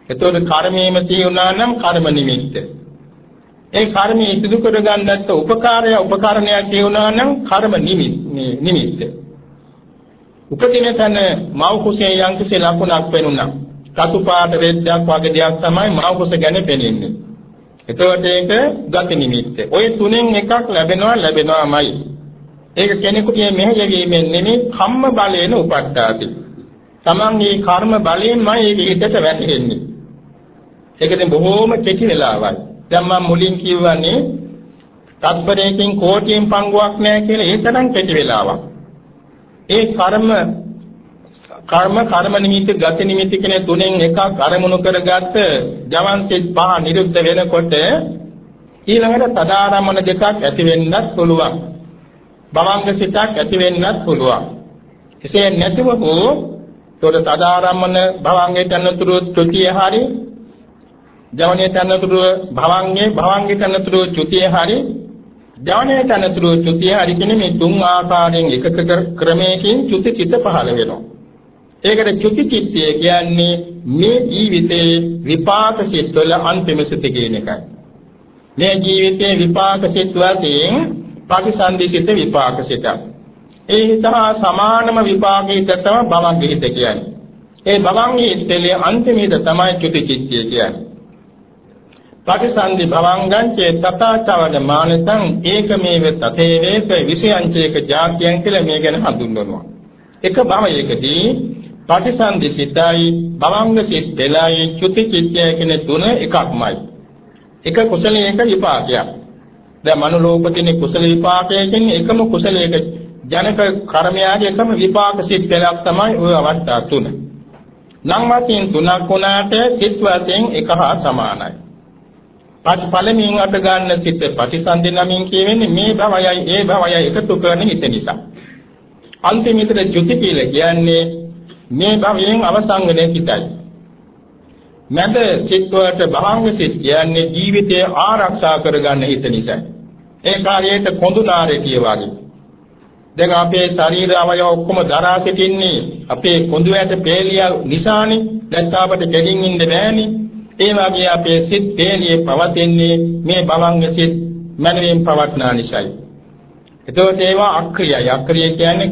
එතකොට කර්මයේම සිහි වුණා නම් කර්ම නිමිත්ත. ඒ කර්මයේ සිදු කරගන්නත් උපකාරය උපකරණයක් කියුණා නම් කර්ම නිමිත්ත. උපදින තැන මව් කුසේ යම් කිසි ලකුණක් වෙනුණා. කතු පාට රෙද්දක් වගේ දෙයක් තමයි මව් කුස ගැන පෙනෙන්නේ. එතකොට ඒක ගති නිමිත්ත. ওই තුනෙන් එකක් ලැබෙනවා ලැබෙනවාමයි. ඒක කෙනෙකුගේ මෙහෙයවීමෙන් නෙමෙයි කම්ම බලයෙන් උපට්ඨාති. තමන්ගේ කර්ම බලයෙන්මයි ඒක හිතට වැටෙන්නේ. ඒකෙන් බොහෝම කෙටි වෙලාවයි. දැන් මම මුලින් කියවනේ තත්පරයකින් කෝටියෙන් පංගුවක් නැහැ කියලා ඒ තරම් කෙටි වෙලාවක්. ඒ කර්ම කර්ම කර්ම නිමිති ගති නිමිති කියන තුනෙන් එකක් අරමුණු කරගත්ත ජවන් සිත් පහ නිරුද්ධ වෙනකොට ඊළඟට තදාරම්මන දෙකක් ඇති වෙන්නත් පුළුවන්. භවංග සිතක් ඇති වෙන්නත් පුළුවන්. එසේ නැතිව හෝ තොර තදාරම්මන භවංගයට අනුතුරු ත්‍ෘතිය හරි ජවනයේ තනතුරු භවංගේ භවංගේ තනතුරු චුතිය හරි ජවනයේ තනතුරු චුතිය හරි කියන මේ තුන් ආකාරයෙන් එකක ක්‍රමයකින් චුති චිත්ත පහළ වෙනවා. ඒකට චුති චිත්තය කියන්නේ මේ ජීවිතේ විපාක සිත්වල අන්තිම සිත කියන එකයි. මේ ජීවිතේ විපාක සිත් වශයෙන් ප්‍රතිසන්දි සිත විපාක සිතක්. ඒ හිතහා සමානම විපාකයකට තමයි භවංගේ හිත කියන්නේ. ඒ භවංගේ හිතේ අන්තිම හිත තමයි චුති චිත්තය කියන්නේ. පටිසන්ධි භවංගං චේතතාචවන මානසං ඒකමේව තතේ වේක විෂයංචේක ජාතියන් කියලා මේ ගැන හඳුන්වනවා. එක භවයකදී පටිසන්ධි සිතයි භවංග සිත් දෙලයි චුති චිත්තය කියන තුන එකක්මයි. එක කුසලයක විපාකයක්. දැන් මනුලෝපතිනේ කුසල විපාකයකින් එකම කුසලයක ජනක කර්මයාගේ එකම විපාක සිත් දෙලක් තමයි ওই අවස්ථා තුන. නම් වශයෙන් තුනක් වුණාට සිත් වශයෙන් එක හා සමානයි. පළමුවෙන් අට ගන්න සිත ප්‍රතිසන්දි නමින් කියවෙන්නේ මේ භවයයි ඒ භවයයි එකතු කරන හිත නිසා. අන්තිමේට ජුති කියලා කියන්නේ මේ භවයෙන් අවසන් වෙන හිතයි. මැද සිත් වලට භවංග සිත් කියන්නේ ජීවිතය ආරක්ෂා කරගන්න හිත නිසා. ඒ කාර්යයට කොඳුනාරේ කියවාගේ. දැන් අපේ ශරීර අවයව ඔක්කොම දරා සිටින්නේ අපේ කොඳු ඇට පේලිය නිසානේ. දැන් තාපට දෙකින් ඉන්න බෑනේ. ඒ වගේ අපේ සිත් පේළියේ පවතින්නේ මේ භවංග සිත් මනරෙන් පවත්නා නිසායි. එතකොට ඒවා අක්‍රියයි. අක්‍රිය කියන්නේ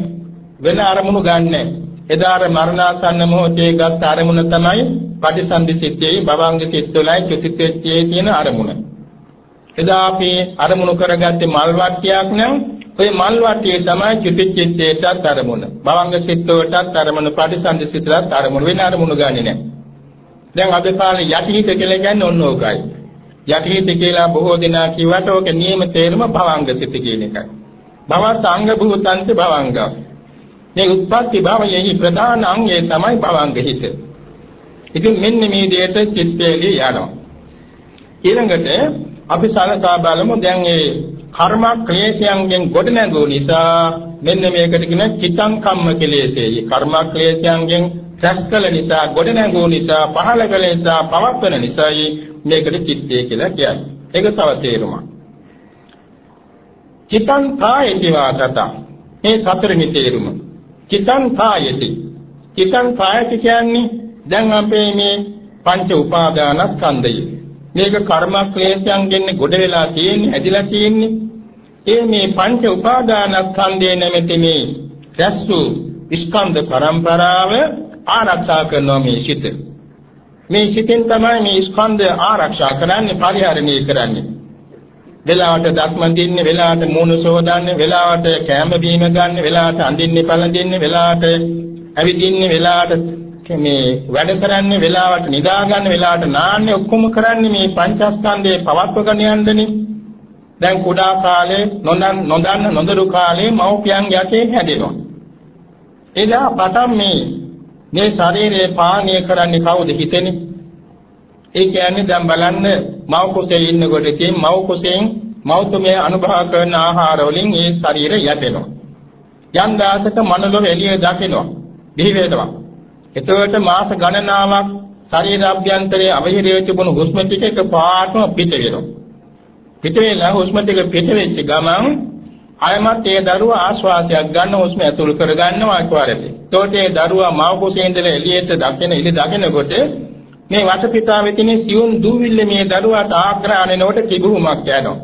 වෙන අරමුණු ගන්නෑ. එදාර මරණාසන්න මොහොතේ ගත් අරමුණ තමයි පටිසන්ධි සිත්තේ භවංග සිත්වලයි චුතිත්‍යයේ තියෙන අරමුණ. එදා අපි අරමුණු කරගත්තේ මල් වට්ටියක් නම් ওই මල් වට්ටියේ තමයි චුතිත්‍යයටත් අරමුණ. භවංග සිත්වලටත් අරමුණ පටිසන්ධි සිත්වලටත් අරමුණ වෙන අරමුණු ගන්නේ නැහැ. දැන් අද කාලේ යටිහිත කියලා කියන්නේ ඔන්න ඕකයි. යටිහිත කියලා බොහෝ දෙනා කිව්වට ඕක නියම තේරුම භවංග සිත කියන එකයි. භව සංඝ භූතන්ති භවංග. මේ උත්පත්ති භවයෙහි ප්‍රධාන අංගය තමයි භවංග හිත. ඉතින් මෙන්න මේ දෙයට චිත්තේලිය යනවා. ඊළඟට අපි සලකා බලමු දැන් ඒ කර්ම ක්ලේශයන්ගෙන් ගොඩ නැගූ නිසා මෙන්න මේකට කියන චිතං කම්ම කෙලෙසෙයි. කර්ම ක්ලේශයන්ගෙන් රැස් කළ නිසා, ගොඩ නැගූ නිසා, පහළ කළ නිසා, පවත්වන නිසායි මේකට චිත්තය කියලා කියන්නේ. ඒක තව තේරුමක්. චිතං කායති වාතත. මේ සතරෙනි තේරුම. චිතං කායති. චිතං කායති කියන්නේ දැන් අපේ මේ පංච උපාදානස්කන්ධය. මේක කර්ම ක්ලේශයන්ගෙන් ගොඩ වෙලා තියෙන්නේ, ඇදිලා තියෙන්නේ. ඒ මේ පංච උපාදානස්කන්ධය නැමැති මේ රැස් වූ ස්කන්ධ පරම්පරාව ආරක්ෂා කරනවා මේ සිත. මේ සිතෙන් තමයි මේ ස්කන්ධය ආරක්ෂා කරන්නේ පරිහරණය කරන්නේ. වෙලාවට දක්මන් දින්නේ වෙලාවට මූණ සෝදන්නේ වෙලාවට කැම බීම ගන්න වෙලාවට අඳින්නේ පළඳින්නේ වෙලාවට ඇවිදින්නේ වෙලාවට මේ වැඩ කරන්නේ වෙලාවට නිදා ගන්න වෙලාවට නාන්නේ ඔක්කොම කරන්නේ මේ පංචස්කන්ධයේ පවත්වගෙන යන්නනේ දැන් කුඩා කාලේ නොදන්න නොදන්න නොදරු කාලේ මව්පියන් යටේ හැදෙනවා එදා පටන් මේ මේ ශරීරය පානය කරන්නේ කවුද හිතෙන්නේ? ඒ කියන්නේ දැන් බලන්න මව කුසේ ඉන්නකොට ඉතින් මව කුසෙන් මෞතුමේ අනුභව කරන ආහාර වලින් ඒ ශරීරය යැපෙනවා. යම් දාසක මනලොව එළිය දකිනවා. දිවි වේදවා. එතකොට මාස ගණනාවක් ශරීර අභ්‍යන්තරයේ අවහිරයේ තිබුණු හුස්ම ටික එක පාටම පිට වෙනවා. පිට වෙලා හුස්ම ටික පිට වෙච්ච ගමන් අයමත් ඒ දරුවා ආශ්වාසයක් ගන්න හුස්ම ඇතුල් කර ගන්නවා අක්වාරයට. ඒතකොට ඒ දරුවා මව කුසේ ඉඳලා එළියට දකින ඉලි දකිනකොට මේ වටපිටාවේ තියෙන සියුම් දූවිල්ල මේ දරුවාට ආග්‍රහණයනකොට කිඹුමක් යනවා.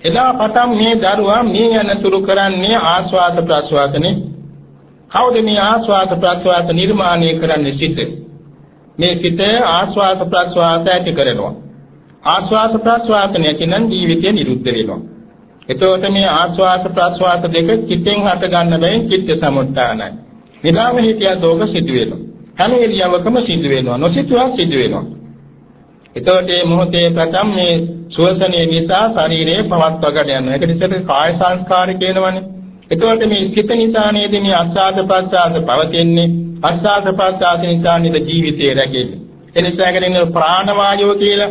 එදා පටන් මේ දරුවා මේ යනතුරු කරන්නේ ආස්වාස ප්‍රස්වාසනේ. කවුද මේ ආස්වාස ප්‍රස්වාස නිර්මාණය කරන්නේ සිත? මේ සිත ආස්වාස ප්‍රස්වාස ඇති කරනවා. ආස්වාස ප්‍රස්වාස නැතිනම් ජීවිතය නිරුද්ධ වෙනවා. එතකොට මේ ආස්වාස ප්‍රස්වාස දෙක චිත්තෙන් හට ගන්න බැවින් චිත්ත සමුත්ථානයි. නිදාම හිතියත් ඕක සිදු වෙනවා. හැම එළියවකම සිදු වෙනවා. නොසිතුවක් සිදු වෙනවා. එතකොට මේ මොහොතේ ප්‍රථම මේ ශෝෂණය නිසා ශරීරයේ පවත්වාගෙන යනවා. ඒක නිසා කාය සංස්කාර කියනවනේ. එතකොට මේ සිත නිසා නේද මේ අස්වාද ප්‍රස්වාස පවතින්නේ. අස්වාද ප්‍රස්වාස නිසා නේද ජීවිතය රැකෙන්නේ. එනිසා කියන්නේ ප්‍රාණ වායුව කියලා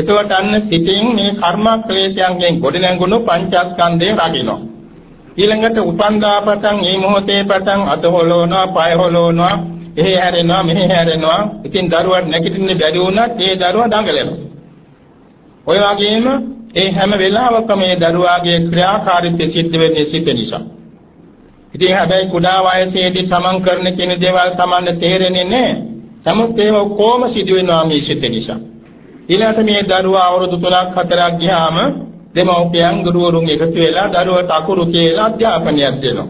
එතකොට අන්න සිතින් මේ කර්ම ක්ලේශයන්ගෙන් ගොඩනැගුණු පංචස්කන්ධය රකින්නවා. ඊළඟට උපන්දා පටන් මේ මොහොතේ පටන් අත හොලවනවා, පය හොලවනවා, එහෙ හැරෙනවා, මෙහෙ හැරෙනවා. ඉතින් දරුවාට නැගිටින්න බැරි වුණත් ඒ දරුවා දඟලනවා. ඔය වගේම ඒ හැම වෙලාවකම මේ දරුවාගේ ක්‍රියාකාරීත්වය සිද්ධ වෙන්නේ සිත නිසා. ඉතින් හැබැයි කුඩා වයසේදී තමන් කරන කින දේවල් තමන්ට තේරෙන්නේ නැහැ. නමුත් ඒව කොහොම සිදු වෙනවා මේ සිත නිසා. ඊළඟට මේ දරුවා අවුරුදු 3ක් 4ක් ගියාම දෙමව්පියන් ගුරුවරුන් එකතු වෙලා දරුවට අකුරු කියලා අධ්‍යාපනයක් දෙනවා.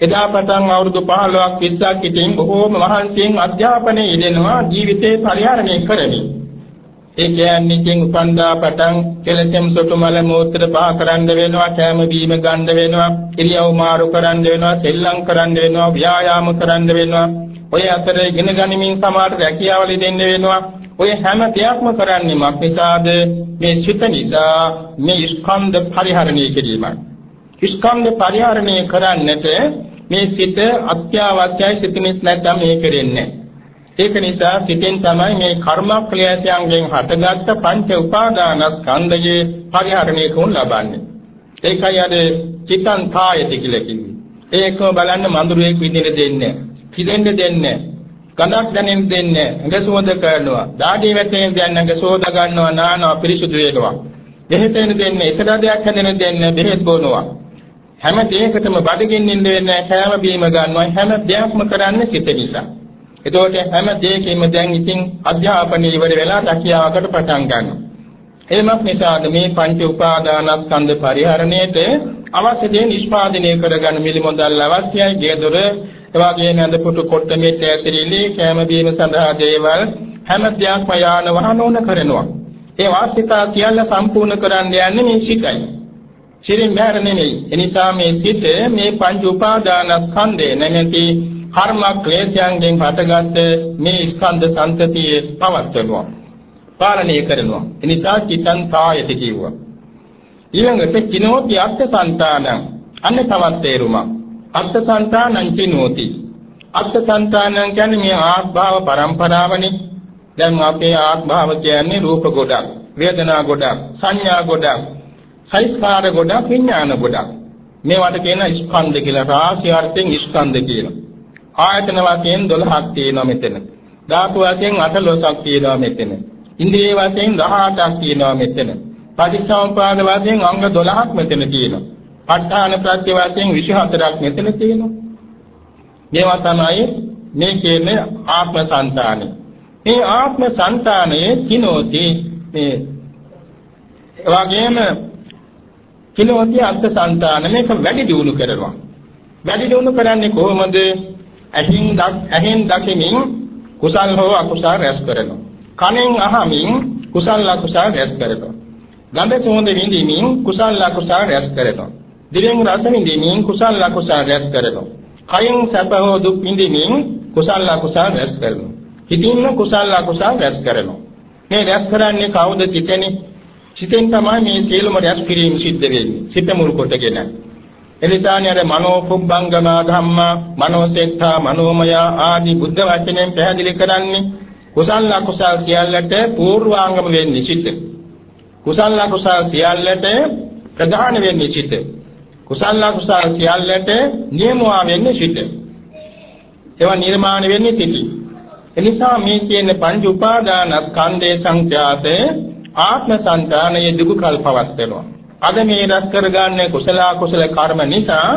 එදා පටන් අවුරුදු 15ක් 20ක් ඉතින් බොහෝම මහන්සියෙන් අධ්‍යාපනයේ යෙදෙනවා ජීවිතේ පරිහරණය කරමින්. ඒ කියන්නේ ඉතින් උපන්දා පටන් කෙලසෙම් සොටු මල මූත්‍ර පහ කරන්න වෙනවා, කැම බීම ගන්න වෙනවා, ඉරියව් මාරු කරන්න වෙනවා, සෙල්ලම් කරන්න වෙනවා, ව්‍යායාම කරන්න වෙනවා. ඔය අතර ඉගෙන ගනිමින් සමහර රැකියාවල දෙන්න වෙනවා. ඔය හැම දෙයක්ම කරන්නේ මක් නිසාද? මේ සිත නිසා මේ ස්කන්ධ පරිහරණය කිරීමයි. ස්කන්ධ පරිහරණය කරන්නට මේ සිත අත්‍යවශ්‍යයි සිතිනිස් නැත්නම් මේ කෙරෙන්නේ ඒක නිසා සිතෙන් තමයි මේ කර්ම ක්ලේශයන්ගෙන් හටගත්ත පංච උපාදානස්කන්ධයේ පරිහරණය කරනු ලබන්නේ. ඒකයි අර චිත්තං කායති කියලා කිව්වේ. ඒකම බලන්න මඳුරේක් විදිහට දෙන්නේ. කිදෙන්න දෙන්නේ. ගඳක් දැනෙන්න දෙන්නේ. ඇඟ සුවඳ කරනවා. දාඩිය වැටෙන දැන් ඇඟ සෝද ගන්නවා නානවා පිරිසුදු වෙනවා. දෙහෙතෙන දෙන්නේ එකදඩයක් හැදෙන දෙන්නේ බෙහෙත් බොනවා. හැම දෙයකටම බඩගින්නින් දෙන්නේ හැම බීම ගන්නවා හැම දෙයක්ම කරන්නේ සිත නිසා. එතකොට හැම දෙයකින්ම දැන් ඉතින් අධ්‍යාපනය ඉවර වෙලා රැකියාවකට පටන් ගන්නවා. එමත් නිසාද මේ පංච උපාදානස්කන්ධ පරිහරණයට අවශ්‍ය දේ නිෂ්පාදනය කරගන්න මිලිමොදල් අවශ්‍යයි. ගේ දොර එවාගේම ඇඳ පුටු කොට මෙත් ඇතිරිලි කැම බීම සඳහා දේවල් හැම දෙයක්ම යාන වහන ඕන කරනවා. ඒ වාසිතා සියල්ල සම්පූර්ණ කරන්න යන්නේ මේ සිතයි. ශරීරයෙන් බහැර නෙමෙයි. එනිසා මේ සිත මේ පංච උපාදානස්කන්ධය නැමැති කර්ම ක්ලේශයන්ගෙන් හටගත් මේ ස්කන්ධ සංතතිය පවත්වනවා. පාලනය කරනවා. එනිසා චිතං කායති කිව්වා. ඊළඟට කිනෝති අත්ථ సంతානං අන්න තවත් තේරුමක්. අත්ථසංතානං කිනෝති. අත්ථසංතානං කියන්නේ මේ ආත්භාව પરම්පරාවනේ. දැන් අපේ ආත්භාව කියන්නේ රූප ගොඩක්, වේදනා ගොඩක්, සංඥා ගොඩක්, සංස්කාර ගොඩක්, විඥාන ගොඩක්. මේවට කියන ස්කන්ධ කියලා රාශි අර්ථයෙන් ස්කන්ධ කියලා. ආයතන වශයෙන් 12ක් තියෙනවා මෙතන. ධාතු වශයෙන් 18ක් තියෙනවා මෙතන. ඉන්ද්‍රිය වශයෙන් 18ක් තියෙනවා මෙතන. පටිච්චසමුපාද වශයෙන් අංග 12ක් මෙතන තියෙනවා. ප ဋ ාණ ප්‍රත්‍ය වශයෙන් 24ක් මෙතන තියෙනවා. මේවා තමයි මේ කියන්නේ ආත්ම సంతානෙ. මේ ආත්ම సంతානයේ කිනෝති මේ වගේම කිනෝති අර්ථ సంతාන මේක වැඩි දියුණු කරනවා. වැඩි දියුණු කරන්නේ කොහොමද? ඇහින් දක් ඇහින් දකිමින් කුසල් හෝ අකුසල් රැස් කරනවා. කනෙන් අහමින් කුසල් අකුසල් රැස් කරනවා. ගඳ සුවඳ විඳින්මින් කුසල් අකුසල් රැස් කරනවා. දිවෙන් රස විඳිමින් කුසල් අකුසල් රැස් කරනවා. කයින් සැප හෝ දුක් විඳිමින් කුසල් අකුසල් රැස් කරනවා. හිතින්ම කුසල් අකුසල් රැස් කරනවා. මේ රැස් කරන්නේ කවුද සිතෙනේ? සිතෙන් තමයි මේ සියලුම රැස් කිරීම සිද්ධ වෙන්නේ. සිත මුල් කොටගෙන. එනිසානේ අර මනෝ පුබ්බංගම ධම්මා මනෝසෙත්තා මනෝමය ආදී බුද්ධ වචනයෙන් පැහැදිලි කරන්නේ කුසල අකුසල් සියල්ලට පූර්වාංගම වෙන්නේ සිත. කුසල අකුසල් සියල්ලට ප්‍රධාන වෙන්නේ සිත. කුසල අකුසල් සියල්ලට නියමවා වෙන්නේ සිත. ඒවා නිර්මාණය වෙන්නේ සිටි. එනිසා මේ කියන පංච උපාදානස්කන්ධේ සංඛ්‍යාතේ ආත්ම සංකානයේ දුක කල්පවත් වෙනවා. අද මේ රැස් කරගන්නේ කුසල කුසල කර්ම නිසා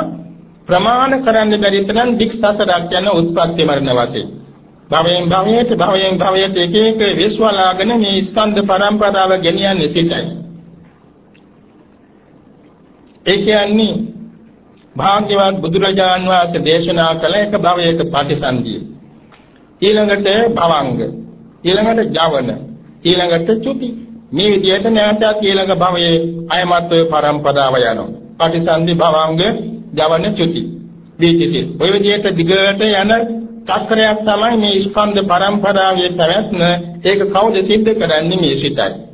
ප්‍රමාණ කරන්න බැරි තරම් දික් සසරක් යන උත්පත්ති මරණ වශයෙන් භවයෙන් භවයට භවයෙන් භවයට එක එක විශ්වලාගෙන මේ ස්කන්ධ පරම්පරාව ගෙනියන්නේ සිටයි. ඒ කියන්නේ භාග්‍යවත් බුදුරජාන් වහන්සේ දේශනා කළ එක භවයක ප්‍රතිසන්දිය. ඊළඟට භවංග, ඊළඟට ජවන, ඊළඟට චුති. මේ විදිහට නැවතත් ඊළඟ භවයේ අයමත් ඔය පරම්පරාව යනවා. ප්‍රතිසන්දි භවංග, ජවන චුති. දීතිසි. ඔය විදිහට දිගට යන චක්‍රයක් තමයි මේ ස්කන්ධ පරම්පරාවේ පැවැත්ම. ඒක කවුද සිද්ධ කරන්නේ මේ සිතයි.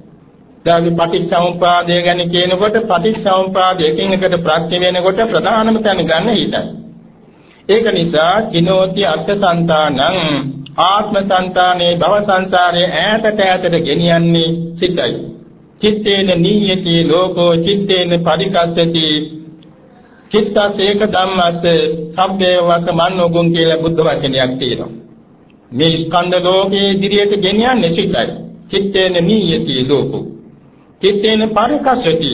දැන් පටිච්චසමුප්පාදය ගැන කියනකොට පටිච්චසමුප්පාදය එකින් එකට ප්‍රත්‍ය වෙනකොට ප්‍රධානම තැන ගන්න හිතයි. ඒක නිසා කිනෝති අත්සන්තානං ආත්ම සංතානේ භව සංසාරයේ ඈතට ඈතට ගෙනියන්නේ සිතයි. චිත්තේන නීයති ලෝකෝ චිත්තේන පරිකස්සති චිත්තසේක ධම්මස්ස සබ්බේ වස මන්නෝගුන් කියලා බුද්ධ වචනයක් තියෙනවා. මේ ස්කන්ධ ලෝකයේ ඉදිරියට ගෙනියන්නේ සිතයි. චිත්තේන නීයති ලෝකෝ චිත්තේන පරිකස්සති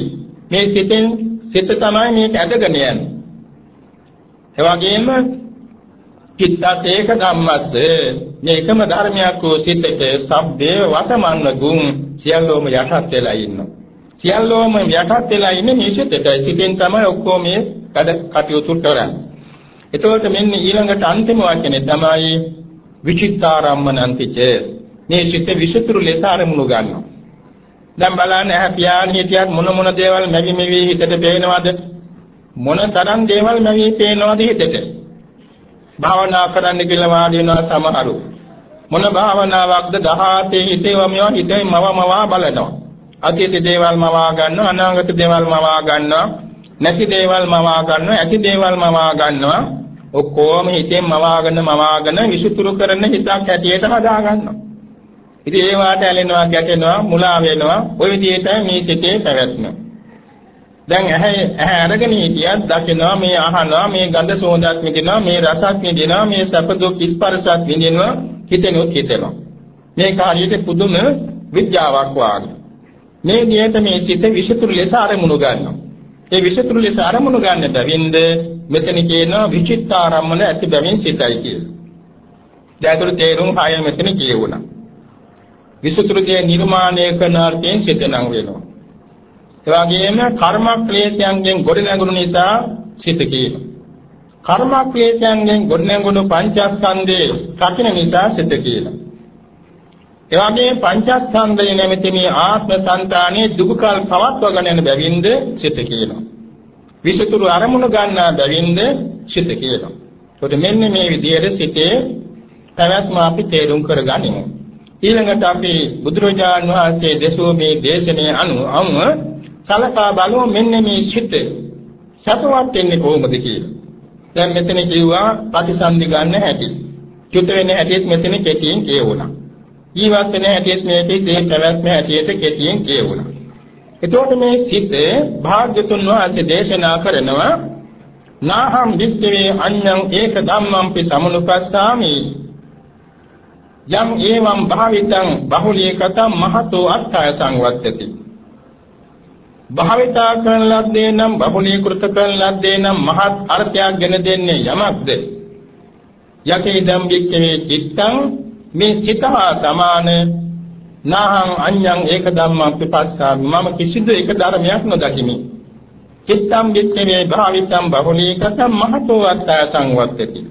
මේ සිතෙන් සිත තමයි මේක ඇදගෙන යන්නේ. ඒ වගේම චිත්තසේක ධම්මස්ස මේකම ධර්මයක් වූ සිතට සබ්බේ වසමන්න ගුණ සියල්ලෝම යටත් වෙලා ඉන්නවා. සියල්ලෝම යටත් වෙලා ඉන්නේ මේ සිතට. සිතෙන් තමයි ඔක්කොම මේ වැඩ කටයුතු කරන්නේ. එතකොට මෙන්න ඊළඟට අන්තිම වචනේ තමයි විචිත්තාරම්මනන්තිච. මේ සිත විසුතුරු ලෙස අරමුණු ගන්නවා. දැන් බලන්න ඇහැ පියාගෙන හිටියත් මොන මොන දේවල් මැවි මෙවි හිතට පේනවද? මොන තරම් දේවල් මැවි පේනවද හිතට? භාවනා කරන්න කියලා වාඩි වෙනවා සමහරු. මොන භාවනාවක්ද 17 හිතේව මේවා හිතේ මව මවා බලනවා. අතීත දේවල් මවා ගන්නවා අනාගත දේවල් මවා ගන්නවා නැති දේවල් මවා ගන්නවා ඇති දේවල් මවා ගන්නවා ඔක්කොම හිතෙන් මවාගෙන මවාගෙන විසුතුරු කරන හිතක් ඇටියට හදා ගන්නවා ඉතින් ඒ වාට ඇලෙනවා ගැටෙනවා මුලා වෙනවා ওই විදිහට මේ සිතේ පැවැත්ම. දැන් ඇහැ ඇහැ අරගෙන හිටියත් දකිනවා මේ අහනවා මේ ගඳ සුවඳක් විඳිනවා මේ රසක් විඳිනවා මේ සැප දුක් ස්පර්ශයක් විඳිනවා හිතෙනුත් හිතෙනවා. මේ කාර්යයේ පුදුම විද්‍යාවක් වාගේ. මේ නියත මේ සිත විෂිතුරු ලෙස අරමුණු ගන්නවා. ඒ විෂිතුරු ලෙස අරමුණු ගන්න බැවින්ද මෙතන කියනවා විචිත්තාරම්මන ඇති බැවින් සිතයි කියලා. දැන් අතුරු තේරුම් හය මෙතන කියවුණා. විසුතුරුගේ නිර්මාණය කරන අර්ථයෙන් සිතනම් වෙනවා. ඒ වගේම කර්ම ක්ලේශයන්ගෙන් ගොඩනැගුණු නිසා සිත කියනවා. කර්ම ක්ලේශයන්ගෙන් ගොඩනැගුණු පංචස්කන්ධේ රකින්න නිසා සිත කියනවා. ඒ වගේම පංචස්කන්ධය නැමැති මේ ආත්ම సంతානයේ දුකල් පවත්වගෙන යන බැවින්ද සිත කියනවා. විසුතුරු අරමුණු ගන්නා බැවින්ද සිත කියනවා. ඒකට මෙන්න මේ විදිහට සිතේ පැවැත්ම අපි තේරුම් කරගනිමු. ඊළඟට අපි බුදුරජාණන් වහන්සේ දෙසූ මේ දේශනාවේ අනුව සලකා බලමු මෙන්න මේ සිත සතුටක් වෙන්නේ කොහොමද කියලා. දැන් මෙතන කිව්වා ප්‍රතිසන්දි ගන්න හැටි. චුත වෙන හැටිත් මෙතන කෙටියෙන් කියවුණා. ජීවත් වෙන හැටිත් මේකේ දේ පැවැත්ම හැටියට කෙටියෙන් කියවුණා. එතකොට මේ සිත භාග්‍යතුන් වහන්සේ දේශනා කරනවා නාහම් විත්තේ අඤ්ඤං ඒක ධම්මං පි සමුනුපස්සාමි යම් ඒවම් භාවිතං බහුලීකතම් මහතෝ අත්ථය සංවත්තති. භාවිතා කරන ලද්දේ නම් බහුලීකృత කරන ලද්දේ නම් මහත් අර්ථයක් ගෙන දෙන්නේ යමක්ද? යකේ දම් වික්කේ චිත්තං මේ සිතහා සමාන. නාහං අඤ්ඤං ඒක ධම්මං පිපස්සාමි. මම කිසිදු එක ධර්මයක් නොදකිමි. චිත්තම් වික්කේ භාවිතං බහුලීකතම් මහතෝ අත්ථය සංවත්තති.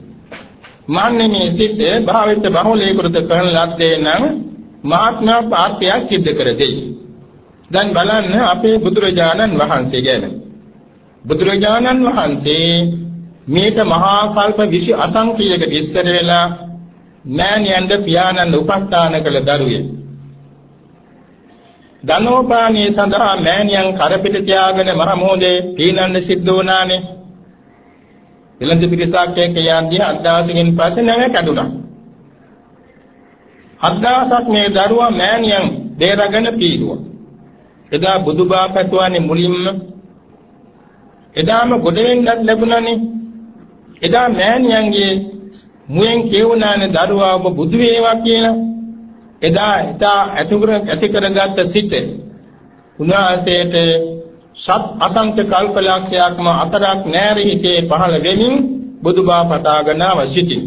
මාන්නේ මේ සිත් භාවිත බහුලීකృత කරන ලද්දේ නම් මහත්මා පාර්ථයක් සිද්ධ කර දෙයි. දැන් බලන්න අපේ බුදුරජාණන් වහන්සේ ගැන. බුදුරජාණන් වහන්සේ මේක මහා කල්ප 20 අසංඛ්‍යයක විස්තර වෙලා මෑණියන්ද පියාණන් උපස්ථාන කළ දරුවේ. ධනෝපානී සඳහා මෑණියන් කරපිට තියාගෙන මහ මොහොතේ පීනන්න සිද්ධ වුණානේ. එළඳ පිරිසක් එක්ක යද්දී හත් දවසකින් පස්සේ නැව කැඩුනා. හත් දවසක් මේ දරුවා මෑණියන් දේරගෙන පීරුවා. එදා බුදුබා පැතුවානේ මුලින්ම එදාම ගොඩ වෙන්නත් ලැබුණානේ. එදා මෑණියන්ගේ මුවෙන් කියුණානේ දරුවා ඔබ බුදු වේවා කියලා. එදා එදා ඇතුකර ඇති කරගත්ත සිට උන්වහන්සේට සත් අසංඛ්‍ය කල්පලක්ෂයක්ම අතරක් නැරී හිතේ පහළ වෙමින් බුදුබා පතාගෙන අවසිතින්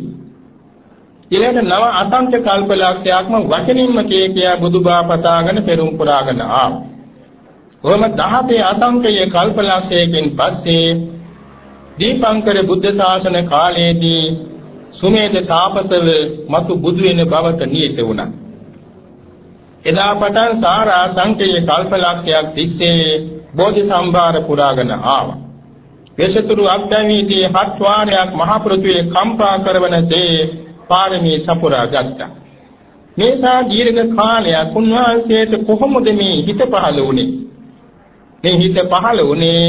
ඊළඟ නව අසංඛ්‍ය කල්පලක්ෂයක්ම වචනින්ම කිය කියා බුදුබා පතාගෙන පෙරම් පුරාගෙන ආවා. කොහොම 17 අසංඛ්‍ය කල්පලක්ෂයකින් පස්සේ දීපංකර බුද්ධ ශාසන කාලයේදී සුමේද තාපසව මතු බුදු වෙන බවට නියත වුණා. එදා පටන් සාරා සංකේය කල්පලක්ෂයක් තිස්සේ බෝධි සම්භාර පුරාගෙන ආවා. දේශතුරු අග්ගමීදී හත් වාරයක් මහ පෘථුවේ කම්පා කරවනසේ පාරමී සපුරා ගත්තා. මේසා දීර්ඝ කාලයක් උන්වහන්සේට කොහොමද මේ හිත පහළ වුනේ? මේ හිත පහළ වුනේ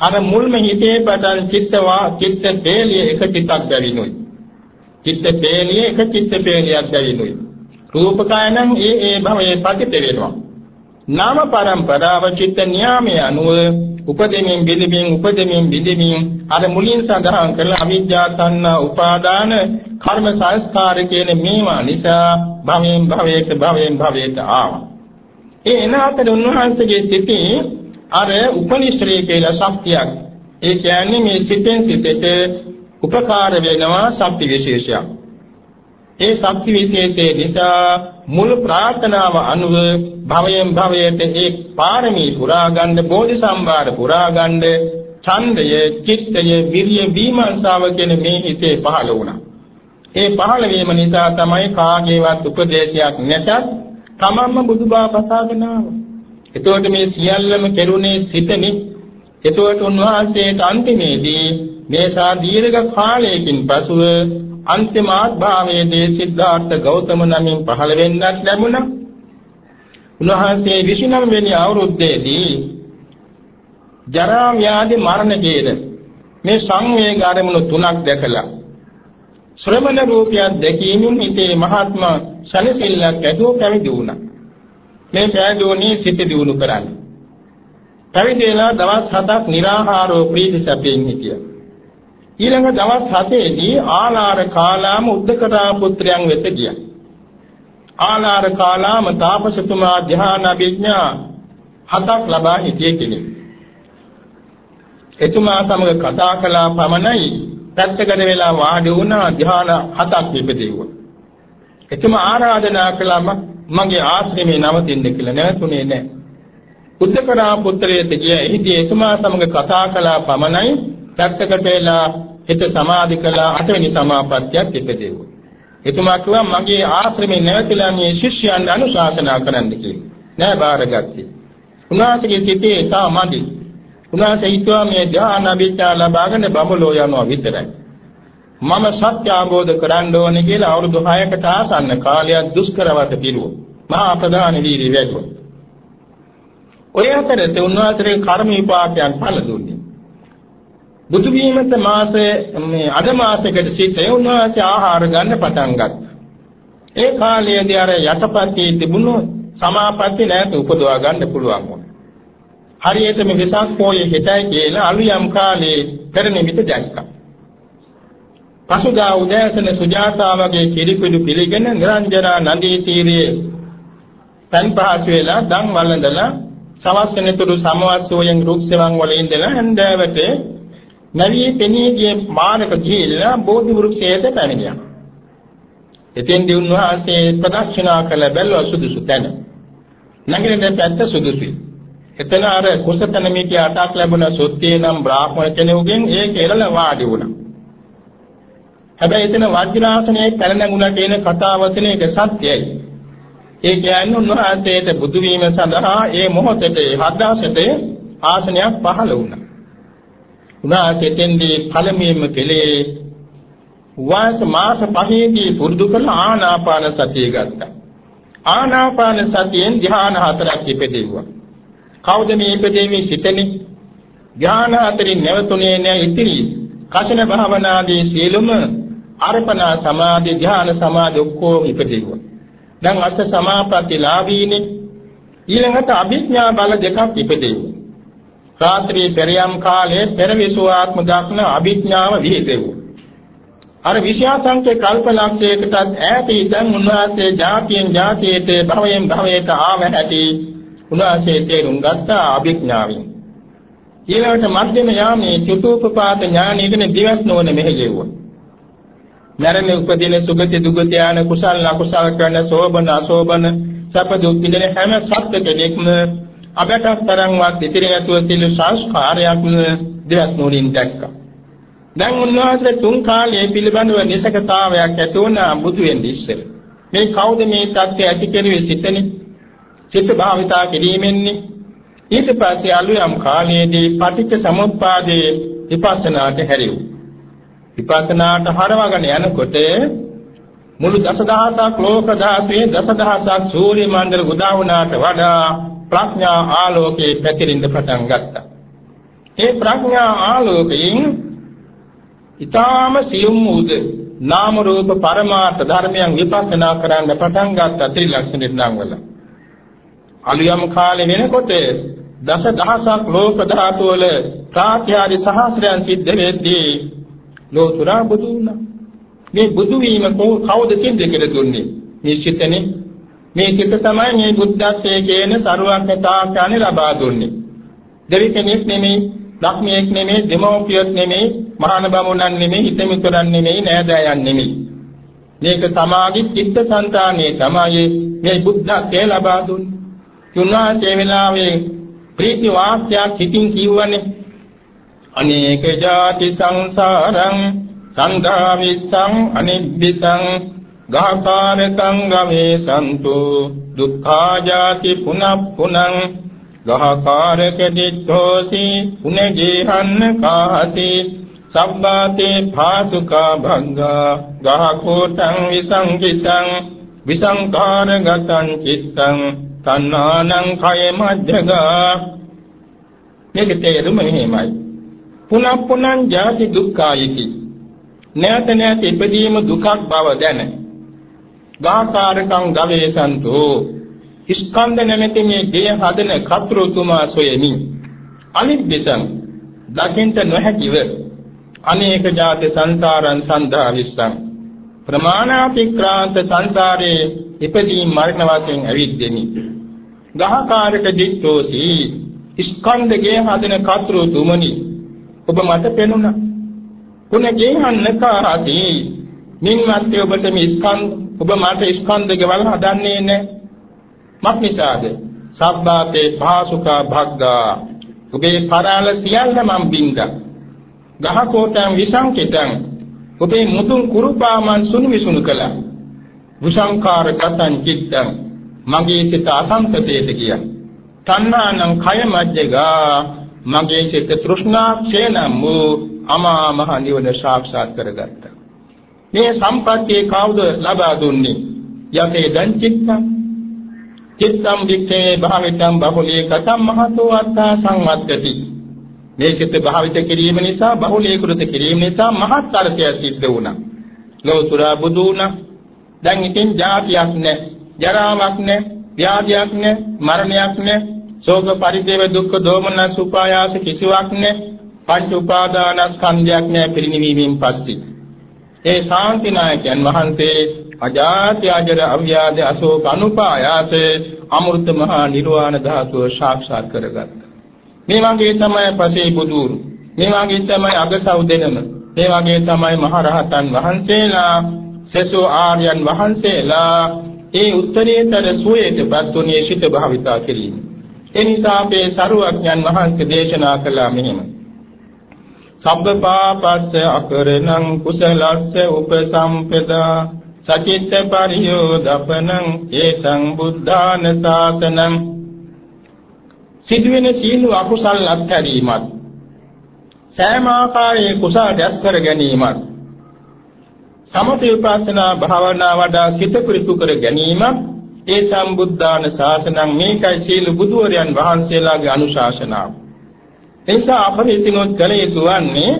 අර මුල්ම හිතේ පටන් චිත්තවා චිත්ත පේලිය එක චිත්තක් බැවිනුයි. චිත්ත පේලිය එක චිත්ත පේලියක් බැවිනුයි. රූපකායනම් ඒ ඒ භවයේ පතිත වෙනවා. නාම පරම්පරාව චිත්ත නියාමයේ අනුව උපදෙමින් බිඳෙමින් උපදෙමින් බිඳෙමින් අර මුලින් සඳහන් කළ අවිද්‍යා තණ්හා උපාදාන කර්ම සංස්කාර කියන මේවා නිසා භවයෙන් භවයට භවයෙන් භවයට ආවා. ඒ එන අතර උන්වහන්සේගේ සිටේ අර උපනිශ්‍රේ කියලා ශක්තියක්. ඒ කියන්නේ මේ සිතෙන් සිතට උපකාර වෙනවා ශක්ති විශේෂයක්. ඒ ශක්ති විශේෂයේ නිසා මුල් ප්‍රාර්ථනාව අනුව භවයෙන් භවයට ඒ පාරමී පුරා ගන්න බෝධි සම්භාර පුරා ගන්න ඡන්දය, චිත්තය, විරිය, විමර්ශාව කියන මේ හිතේ පහළ වුණා. ඒ පහළ වීම නිසා තමයි කාගේවත් උපදේශයක් නැතත් තමන්ම බුදුබව පසාගෙන ආවා. එතකොට මේ සියල්ලම කෙරුණේ සිතනේ. එතකොට උන්වහන්සේට අන්තිමේදී මේ සා දීර්ඝ කාලයකින් පසුව අන්තිමාත්භාවයේදී සිද්ධාර්ථ ගෞතම නමින් පහළ වෙන්නත් ලැබුණා. උන්වහන්සේ 29 වෙනි අවුරුද්දේදී ජරා ව්‍යාධි මරණ ජීද මේ සංවේග අරමුණු තුනක් දැකලා ශ්‍රමණ රූපයක් දැකීමෙන් හිතේ මහත්ම සනසිල්ලක් ඇතුව පැවිදි වුණා. මේ පැවිදිුණේ සිත දියුණු කරන්නේ. පැවිදි වෙලා දවස් 7ක් निराහාරව ප්‍රීති සැපයෙන් හිටියා. ඊළඟ දවස් 7ේදී ආලාර කාලාම උද්දකරා පුත්‍රයන් වෙත ගියා. ආලාර කාලාම තාපසතුමා ධ්‍යාන අභිඥා හතක් ලබා හිටියේ කෙනෙක්. එතුමා සමග කතා කළා පමණයි පැත්තකට වෙලා වාඩි වුණා ධ්‍යාන හතක් විපදෙව්වා. එතුමා ආරාධනා කළා මගේ ආශ්‍රමේ නවතින්න කියලා නැවතුනේ නැහැ. උද්දකරා පුත්‍රයෙක් ගිය එහිදී එතුමා සමග කතා කළා පමණයි පැත්තකට වෙලා හිත සමාධි කළා අටවෙනි සමාපත්තියක් ඉපදෙව්වා. එතුමා කිව්වා මගේ ආශ්‍රමේ නැවතිලා මේ ශිෂ්‍යයන් අනුශාසනා කරන්න කියලා. නෑ බාරගත්තේ. උන්වහන්සේගේ සිතේ සාමදි. උන්වහන්සේ හිතුවා මේ ධ්‍යාන අභිඥා ලබාගෙන බඹලෝ යනවා විතරයි. මම සත්‍ය අවබෝධ කරගන්න ඕනේ කියලා අවුරුදු 6කට ආසන්න කාලයක් දුෂ්කරවට පිරුවා. මහා ප්‍රධාන වීර්ය වැඩුවා. ඔය අතරේ උන්වහන්සේගේ කර්ම විපාකයන් පළ දුන්නේ. බුදු වීමත මාසයේ මේ අද මාසයකට සිටේ උන්වහන්සේ ආහාර ගන්න පටන් ගත්තා. ඒ කාලයේදී අර යටපත්යේ තිබුණු සමාපatti නැත උපදවා ගන්න පුළුවන් වුණා. හරියට මේ විසක් පොයේ හිටයි කියලා අලුයම් කාලේ පෙර නිමිති දැක්කා. පසුදා උදෑසන සුජාතා වගේ කිරිපිඩු පිළිගෙන නිරංජනා නදී තීරයේ තන් පහසු වෙලා දන් වළඳලා සවස් වෙනතුරු සමවස්සෝයෙන් රුක්සෙවන් වල ඉඳලා හන්දෑවට නැවී පෙනී ගිය මානක ගිහිල්ලා බෝධි වෘක්ෂයට පැමිණියා. එතෙන්දී උන්වහන්සේ ප්‍රදක්ෂිනා කළ බැලුව සුදුසු තැන. නැගිටින පැත්ත සුදුසුයි. එතන අර කුසතන මිටි අටක් ලැබුණ සොත්තේ නම් බ්‍රාහ්මණ කෙනෙකුගෙන් ඒ කෙරළ වාඩි වුණා. හැබැයි එතන වජ්‍රාසනයේ පැන නැගුණට එන කතාවතන එක සත්‍යයි. ඒ කියන්නේ උන්වහන්සේට බුදු වීම සඳහා ඒ මොහොතේ හදාසට ආසනයක් පහළ වුණා. උනාසෙතෙන්දී පළමුවෙන්ම කෙලේ වාස මාස පහේදී පුරුදු කළ ආනාපාන සතිය ගත්තා. ආනාපාන සතියෙන් ධ්‍යාන හතරක් ඉපදෙව්වා. කවුද මේ ඉපදෙන්නේ සිතනේ? ධ්‍යාන හතරින් නැවතුනේ නැහැ ඉතිරි. කෂණ භාවනාදී සීලම අර්පණා සමාධි ධ්‍යාන සමාධි ඔක්කොම ඉපදෙව්වා. දැන් අෂ්ට සමාපatti ලාභීනේ ඊළඟට අභිඥා බල දෙකක් ඉපදෙව්වා. රාත්‍රී පෙරියම් කාලයේ පෙරවිසුආත්ම දක්න අභිඥාව විහිදෙව්වා. අර විෂයාසංකේ කල්පලක්ෂයකටත් ඈත ඉඳන් උන්වහන්සේ જાතියෙන් જાතියට භවයෙන් භවයට ආව හැටි උන්වහන්සේ තේරුම් ගත්තා අභිඥාවෙන්. ඊළඟට මධ්‍යම යාමේ චතුූපපාත ඥානයගෙන දිවස් නොවන මෙහෙයුවා. මරණ උපදින සුගති දුගති යන කුසල අකුසල කරන සෝබන අසෝබන සැප දුක් විඳින හැම සත්ත්ව කෙනෙක්ම අපට තරම්වත් ඉතිරි නැතුව සිල් සංස්කාරයක් දෙවස් නෝනින් දැක්කා. දැන් උන්වහන්සේ තුන් කාලයේ පිළිබඳව නිසකතාවයක් ඇති වුණා බුදු වෙන්නේ ඉස්සෙල්. මේ කවුද මේ தත්ත්වය ඇති කෙරුවේ සිතනේ? චිත්ත භාවිතා කිරීමෙන්නේ. ඊට පස්සේ අලුයම් කාලයේදී පටිච්ච සමුප්පාදයේ විපස්සනාට හැරෙව්වා. විපස්සනාට හරවගෙන යනකොට මුළු දසදහසක් ලෝක ධාතුවේ දසදහසක් සූර්ය මණ්ඩල උදා වුණාට වඩා ප්‍රඥා ආලෝකයේ පැතිරෙන්න පටන් ගත්තා. ඒ ප්‍රඥා ආලෝකයෙන් ඊටාම සියුම් උද නාම රූප පරමාර්ථ ධර්මයන් විපස්සනා කරන්න පටන් ගත්තා ත්‍රිලක්ෂණ නම් වල. අලියම් කාලේ වෙනකොට දස දහසක් ලෝක ධාතු වල ප්‍රාත්‍යාදි සහස්‍රයන් සිද්ධ වෙද්දී ලෝතුරා බුදු වුණා. මේ බුදු වීම කවුද සිද්ධ කියලා දුන්නේ? මේ සිතනේ. මේ සිත තමයි මේ බුද්ධත්වයේ කියන ਸਰවඥතාඥානෙ ලබා දුන්නේ. දෙවි කෙනෙක් නෙමෙයි, ධර්මයක් නෙමෙයි, දෙමෝපියෙක් නෙමෙයි, මහාන බමුණන් නෙමෙයි, හිතමිතුරන් නෙමෙයි, නෑදෑයන් නෙමෙයි. මේක තමාගේ චිත්තසංතානයේ තමයි මේ බුද්ධත්වයේ ලබා දුන්නේ. තුන්වහන්සේ වෙලාවේ ප්‍රීති වාක්‍යයක් හිතින් කියවනේ අනේක ජාති සංසාරං සන්ධා විස්සං අනිබ්බිසං ගහකාරකං ගමේ සන්තු දුක්ඛා ජාති පුනප්පුනං ගහකාරක දිත්තෝසි පුනජේහන්න කාසි සබ්බාතේ භාසුකා භංගා ගහකෝටං විසංකිතං විසංකාරගතං චිත්තං තණ්හානං කය මජ්ජගා. මේක තේරුම මෙහෙමයි. පුනක් පුනං ජාති දුක්ඛායිති. නැත නැත ඉපදීම දුකක් බව දැන ගාකාරකං ගවේසන්තෝ. ස්කන්ධ නැමැති මේ ගෙය හදන කතුරුතුමා සොයමින් අනිබ්බසං දකින්ට නොහැකිව අනේක ජාති සංසාරං සන්දා විස්සං ප්‍රමාණාතික්‍රාන්ත සංසාරේ ඉපදී මරණ වශයෙන් ඇවිද්දෙමි. ගහකාරක දිට්ඨෝසි ස්කන්ධගේ හදන කතුරුතුමනි ඔබ මට පෙනුණා. කුණගේ හන්නකාසි මින්වත් ඔබට මේ ස්කන්ධ ඔබ මට ස්කන්ධ ගෙවල් හදන්නේ නැහැ. මක් නිසාද? සබ්බාතේ භාසුකා භග්ගා ඔබේ පරාල සියල්ල මම් බින්දා. ගහකොටන් විසංකිතං ඔබේ මුතුන් කුරුපාමන් සුණු විසුණු කළා. විසංකාර කතං චිත්තං මගේ සිත අසංකතේත කිය. තණ්හානං කය මජ්ජගා මගේ සිත තෘෂ්ණා ක්ෂේනම් වූ අමා මහ නිවන සාක්ෂාත් කරගත්තා. මේ සම්පත්තිය කවුද ලබා දුන්නේ? යතේ දං චිත්තං චිත්තම් වික්ඛේ භාවිතං බහුලී කතම් මහතෝ අත්තා සංවත්තති. මේ සිත භාවිත කිරීම නිසා බහුලීකృత කිරීම නිසා මහත් අර්ථය සිද්ධ වුණා. ලෝතුරා බුදු වුණා. දැන් ඉතින් ජාතියක් නැහැ, ජරාවක් නැහැ, ව්‍යාධියක් නැහැ, මරණයක් නැහැ, ශෝක පරිදේව දුක්ඛ දෝමනස් උපායාස කිසිවක් නැ පංච උපාදානස්කන්ධයක් නැ පිරිනිවීමෙන් පස්සේ ඒ ශාන්තිනායකයන් වහන්සේ අජාති අජර අව්‍යාද අශෝක අනුපායාස අමෘත මහා නිර්වාණ ධාතුව සාක්ෂාත් කරගත්තා. මේ වගේ තමයි පසේ බුදුරු මේ වගේ තමයි අගසව් දෙනම. මේ වගේ තමයි මහරහතන් වහන්සේලා සසෝ ආර්යයන් වහන්සේලා ඒ උත්තරීතර සුවේතපත් වුණේ සිත භාවිතා කිරීම. ඒ නිසා අපේ සරුවඥන් වහන්සේ දේශනා කළා මෙහෙම. සබ්බපාපස්ස අකරණං කුසලස්ස උපසම්පදා සචිත්ත පරියෝදපනං ඒතං බුද්ධාන ශාසනං සිදුවෙන සීල අකුසල් අත්හැරීමත් සෑම ආකාරයේ කුසල දැස් කර ගැනීමත් සමථ විපස්සනා භාවනා වඩා සිත පිරිසු කර ගැනීමත් ඒ සම්බුද්ධාන ශාසනං මේකයි සීල බුදුවරයන් වහන්සේලාගේ අනුශාසනාව. එනිසා අප විසිනොත් කළ යුතු වන්නේ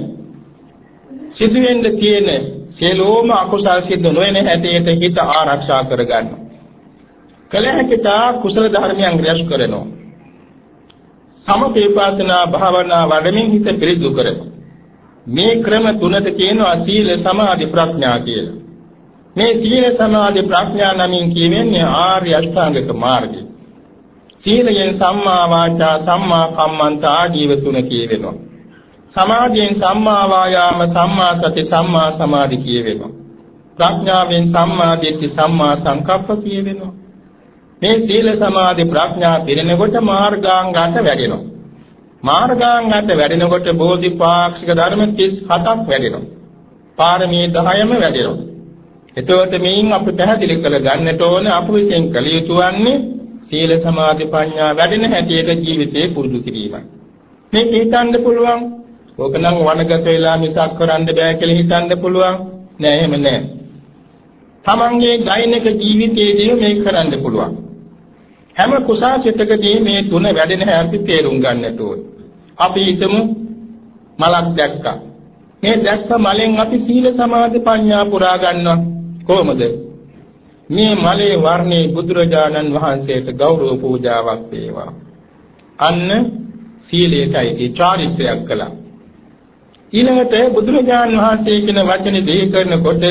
සිදුවෙන්න තියෙන සියලුම අකුසල් සිද්ධ නොවන හැටියට හිත ආරක්ෂා කරගන්න. කල හැකිතා කුසල ධර්මයන් රැස් කරනවා. සමපේපාසනා භාවනා වඩමින් හිත පිරිදු කරනවා. මේ ක්‍රම තුනට කියනවා සීල සමාධි ප්‍රඥා කියලා. මේ සීල සමාධි ප්‍රඥා නමින් කියවෙන්නේ ආර්ය අෂ්ටාංගික මාර්ගය. සීලයෙන් සම්මා වාචා සම්මා කම්මන්ත ආජීව තුන කියවෙනවා. සමාධියෙන් සම්මා වායාම සම්මා සති සම්මා සමාධි කියවෙනවා. ප්‍රඥාවෙන් සම්මා දිට්ඨි සම්මා සංකප්ප කියවෙනවා. මේ සීල සමාධි ප්‍රඥා පිරෙනකොට මාර්ගාංග අට වැඩෙනවා. මාර්ගාංග අට වැඩෙනකොට බෝධිපාක්ෂික ධර්ම 37ක් වැඩෙනවා. පාරමී 10ම වැඩෙනවා. එතකොට මේන් අපි පැහැදිලි කළ ගන්නට ඕන අප විසින් කළ යුතු වන්නේ සීල සමාධි ප්‍රඥා වැඩෙන හැටියට ජීවිතේ පුරුදු කිරීමයි. මේක හිතන්න පුළුවන්. ඕක නම් වනගත වෙලා මිසක් කරන්න බෑ කියලා හිතන්න පුළුවන්. නෑ එහෙම නෑ. තමන්ගේ දෛනික ජීවිතයේදී මේක කරන්න පුළුවන්. හැම කුසාසිතකදී මේ තුන වැඩෙන හැටි තේරුම් ගන්නට ඕනේ. අපි හිතමු මලක් දැක්කා. මේ දැක්ක මලෙන් අපි සීල සමාධි ප්‍රඥා පුරා ගන්නවා. කොහොමද? මේ මලේ වර්ණේ බුදුරජාණන් වහන්සේට ගෞරව පූජාවක් වේවා. අන්න සීලයටයි ඒ චාරිත්‍රයක් කළා. ඊළඟට බුදුරජාණන් වහන්සේ කියන වචනේ දෙහි කරනකොට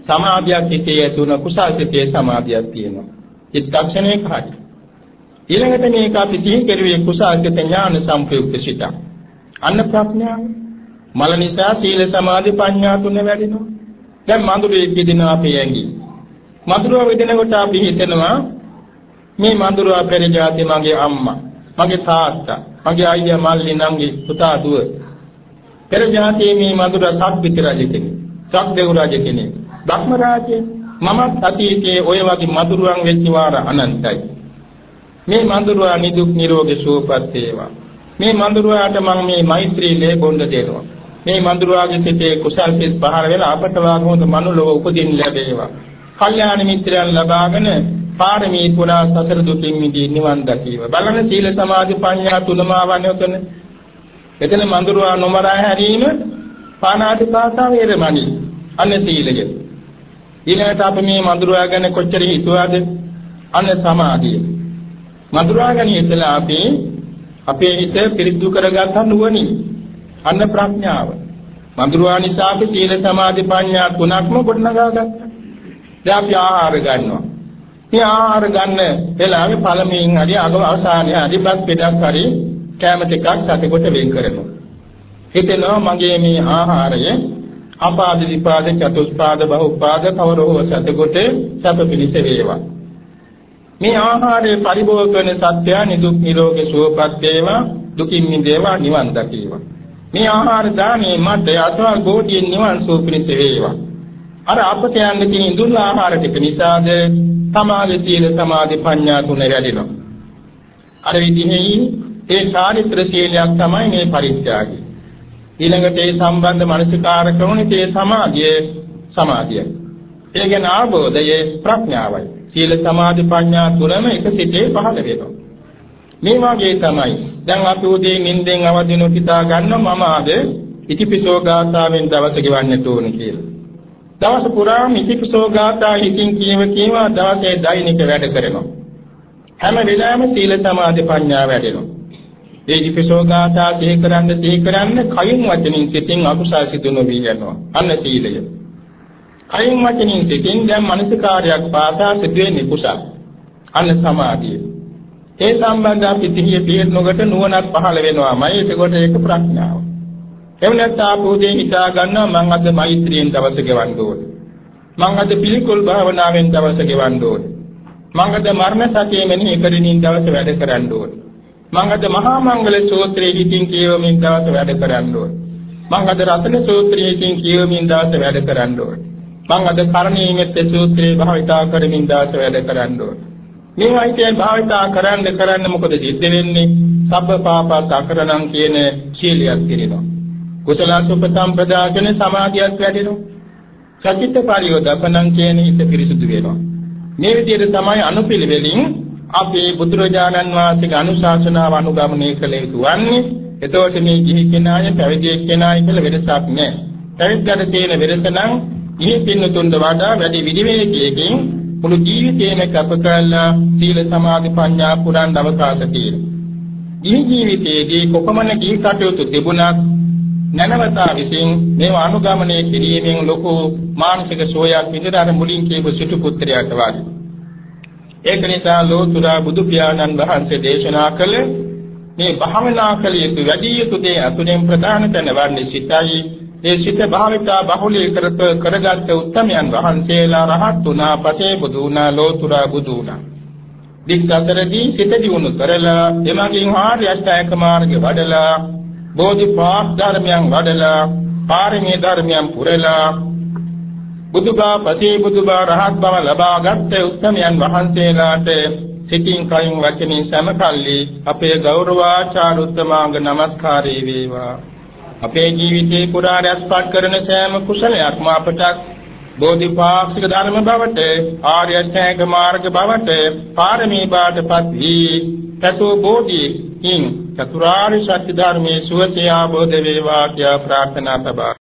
සමාධියක් හිතේ ඇතුණ කුසාසිතේ සමාධියක් තියෙනවා. චිත්තක්ෂණයක හරි. ඊළඟට මේක අපි සිහි කෙරුවේ කුසාසිත ඥාන සම්ප්‍රයුක්ත සිත. අන්න ප්‍රඥාව. මල නිසා සීල සමාධි ප්‍රඥා තුන වැඩෙනවා. දැන් මඳුරේ කියදින අපේ ඇඟි. මధుරව විදිනකොට අපි හිතනවා මේ මధుරව පෙර જાති මගේ අම්මා, මගේ තාත්තා, මගේ අයියා මල්ලි නංගි පුතා දුව. පෙර જાතියේ මේ මధుර සත්පිත රජ කෙනෙක්, සත්දේව රජ කෙනෙක්, ධර්ම රාජේ මමත් අතීතයේ ඔය වගේ මధుරවන් වෙච්ච වාර අනන්තයි. මේ මధుරවා නිදුක් නිරෝගී සුවපත් වේවා. මේ මధుරවාට මම මේ මෛත්‍රී ලේ බොණ්ඩ දෙනවා. මේ මధుරවාගේ සිතේ කුසල් සිත් පහළ වෙලා අපට වාගමොත මනුලෝක උපදින් ලැබේවා. කල්යාණ මිත්‍රයන් ලබාගෙන පාරමී පුරා සසර දුකින් මිදී නිවන් දකීම. බලන සීල සමාධි ප්‍රඥා තුනම ආවනතන. එතන මඳුරා නොමරා හැරීම පානාතිපාතා වේරමණී අන්න සීලය. ඊළඟට අපි මේ මඳුරා ගැන කොච්චර හිතුවාද? අන්න සමාධිය. මඳුරා ගැන ඉතලා අපි අපේ හිත පිරිසිදු කරගත්ත නුවණින් අන්න ප්‍රඥාව. මඳුරා නිසා අපි සීල සමාධි ප්‍රඥා තුනක්ම ගොඩනගා ගත්තා. දැන් අපි ආහාර ගන්නවා. මේ ආහාර ගන්න වෙලාවේ පළමුවෙන් හරි අග අවසානයේ හරි බත් පිටක් හරි කැම ටිකක් සතෙකුට වෙන් කරනවා. හිතෙනවා මගේ මේ ආහාරය අපාද විපාද චතුස්පාද බහුපාද කවරෝ සතකොට සැප පිණිස වේවා මේ ආහාරයේ පරිභෝග කරන සත්‍ය නිදුක් නිරෝගී සුවපත් වේවා දුකින් මිදේවා නිවන් දකීවා මේ ආහාර දානේ මට අසවල් ගෝඩියෙන් නිවන් සුව පිණිස වේවා අර අපට යන්න තියෙන දුර්ල ආහාර ටික නිසාද සමාධි සීල සමාධි ප්‍රඥා තුන වැඩිනවා අර විදිහේ ඒ චාරිත්‍ර සීලයක් තමයි මේ පරිත්‍යාගය ඊළඟට ඒ සම්බන්ධ මානසිකාර ක්‍රමනේ තේ සමාධිය සමාධිය. ඒ ගැන ආબોධයේ ප්‍රඥාවයි. සීල සමාධි ප්‍රඥා තුනම එක සිටේ පහළ වෙනවා. මේ වාගේ තමයි. දැන් අපි උදේ නිින්දෙන් අවදින හිතා ගන්න මම ආද ඉතිපිසෝ ගාථාවෙන් දවස ගෙවන්නට ඕන කියලා. දවස පුරාම ඉතිපිසෝ ගාථා හිතින් කියව කියවා දවසේ දෛනික වැඩ කරනවා. හැම වෙලාවෙම සීල සමාධි ප්‍රඥා වැඩෙනවා. ඒ ඉතිපිසෝ ගාථා සිහි කරන්න සිහි කරන්න කයින් වචනින් සිතින් අකුසල් සිදු නොවී යනවා. අන්න සීලය. කයින් වචනින් සිතින් දැන් මනසිකාරයක් පාසා සිදුවෙන්නේ කුසල්. අන්න සමාධිය. ඒ සම්බන්ධ අපි සිහිය පිළිනොකට නුවණක් පහළ වෙනවාමයි ඒකට ඒක ප්‍රඥාව. එහෙම නැත්නම් ආපෝදේ හිතා ගන්නවා මං අද මෛත්‍රියෙන් දවස ගෙවන්න ඕනේ. මං අද පිළිකුල් භාවනාවෙන් දවස ගෙවන්න ඕනේ. මං අද මරණ සතිය මෙනෙහි කරමින් දවස වැඩ කරන්න ඕනේ. මම අද මහා මංගල සූත්‍රයේ හිතින් කියවමින් දවස වැඩ කරන්න ඕන. මම අද රතන සූත්‍රයේ හිතින් කියවමින් දවස වැඩ කරන්න ඕන. මම අද කරණීයමෙත් සූත්‍රයේ භාවිතා කරමින් දවස වැඩ කරන්න ඕන. මේ වයිතේ භාවිතා කරන්න කරන්න මොකද සිද්ධ වෙන්නේ? සබ්බ පාපා සකරණම් කියන ශීලයක් කිරිනවා. කුසල සුපසම්පදා කියන සමාධියක් වැඩෙනවා. සචිත්ත පරියෝදපණම් කියන හිත පිරිසුදු වෙනවා. මේ විදිහට තමයි අනුපිළිවෙලින් අපේ බුදුරජාණන් වහන්සේගේ අනුශාසනාව අනුගමනය කළ යුතු වන්නේ එතකොට මේ ගිහි කෙනාය පැවිදි කෙනාය කියලා වෙනසක් නැහැ. පැවිද්දට තියෙන වෙනස නම් ගිහි පින්නතුන්ට වඩා වැඩි විදිවේකයකින් මුළු ජීවිතේම කැප කරලා සීල සමාධි ප්‍රඥා පුරන් අවකාශ තියෙනවා. ගිහි ජීවිතයේදී කොපමණ ගිහි කටයුතු තිබුණත් නැනවතා විසින් මේව අනුගමනය කිරීමෙන් ලොකු මානසික සෝයක් විඳලා අර මුලින් කියපු සිටු පුත්‍රයාට වගේ. ඒක නිසා ලෝතුරා බුදු පියාණන් වහන්සේ දේශනා කළ මේ භාවනා කළ යුතු වැඩි යුතු දේ අතුරෙන් ප්‍රධාන තැන වන්නේ සිතයි. ඒ සිත භාවිතා බහුලීකරත කරගත් උත්තමයන් වහන්සේලා රහත් වුණා පසේ බුදු වුණා ලෝතුරා බුදු වුණා. දික්සතරදී සිත දියුණු කරලා එමගින් ආර්ය අෂ්ටාංග මාර්ගේ වඩලා බෝධිපාක් ධර්මයන් වඩලා පාරමී ධර්මයන් පුරලා බුදුබා පසේ බුදුබා රහත් බව ලබාගත් උත්තමයන් වහන්සේලාට සිතින් කයින් වචනින් සමකල්ලි අපේ ගෞරවාචාර උත්තමාංග නමස්කාරේ වේවා. අපේ ජීවිතේ පුරා රැස්පත් කරන සෑම කුසලයක්ම අපට බෝධිපාක්ෂික ධර්ම බවට ආර්ය අෂ්ටාංග මාර්ග බවට පාරමී බාටපත් වී චතු බෝධිකින් චතුරාර්ය සත්‍ය ධර්මයේ සුවසේ ආબોධ වේවා කියා ප්‍රාර්ථනා සබා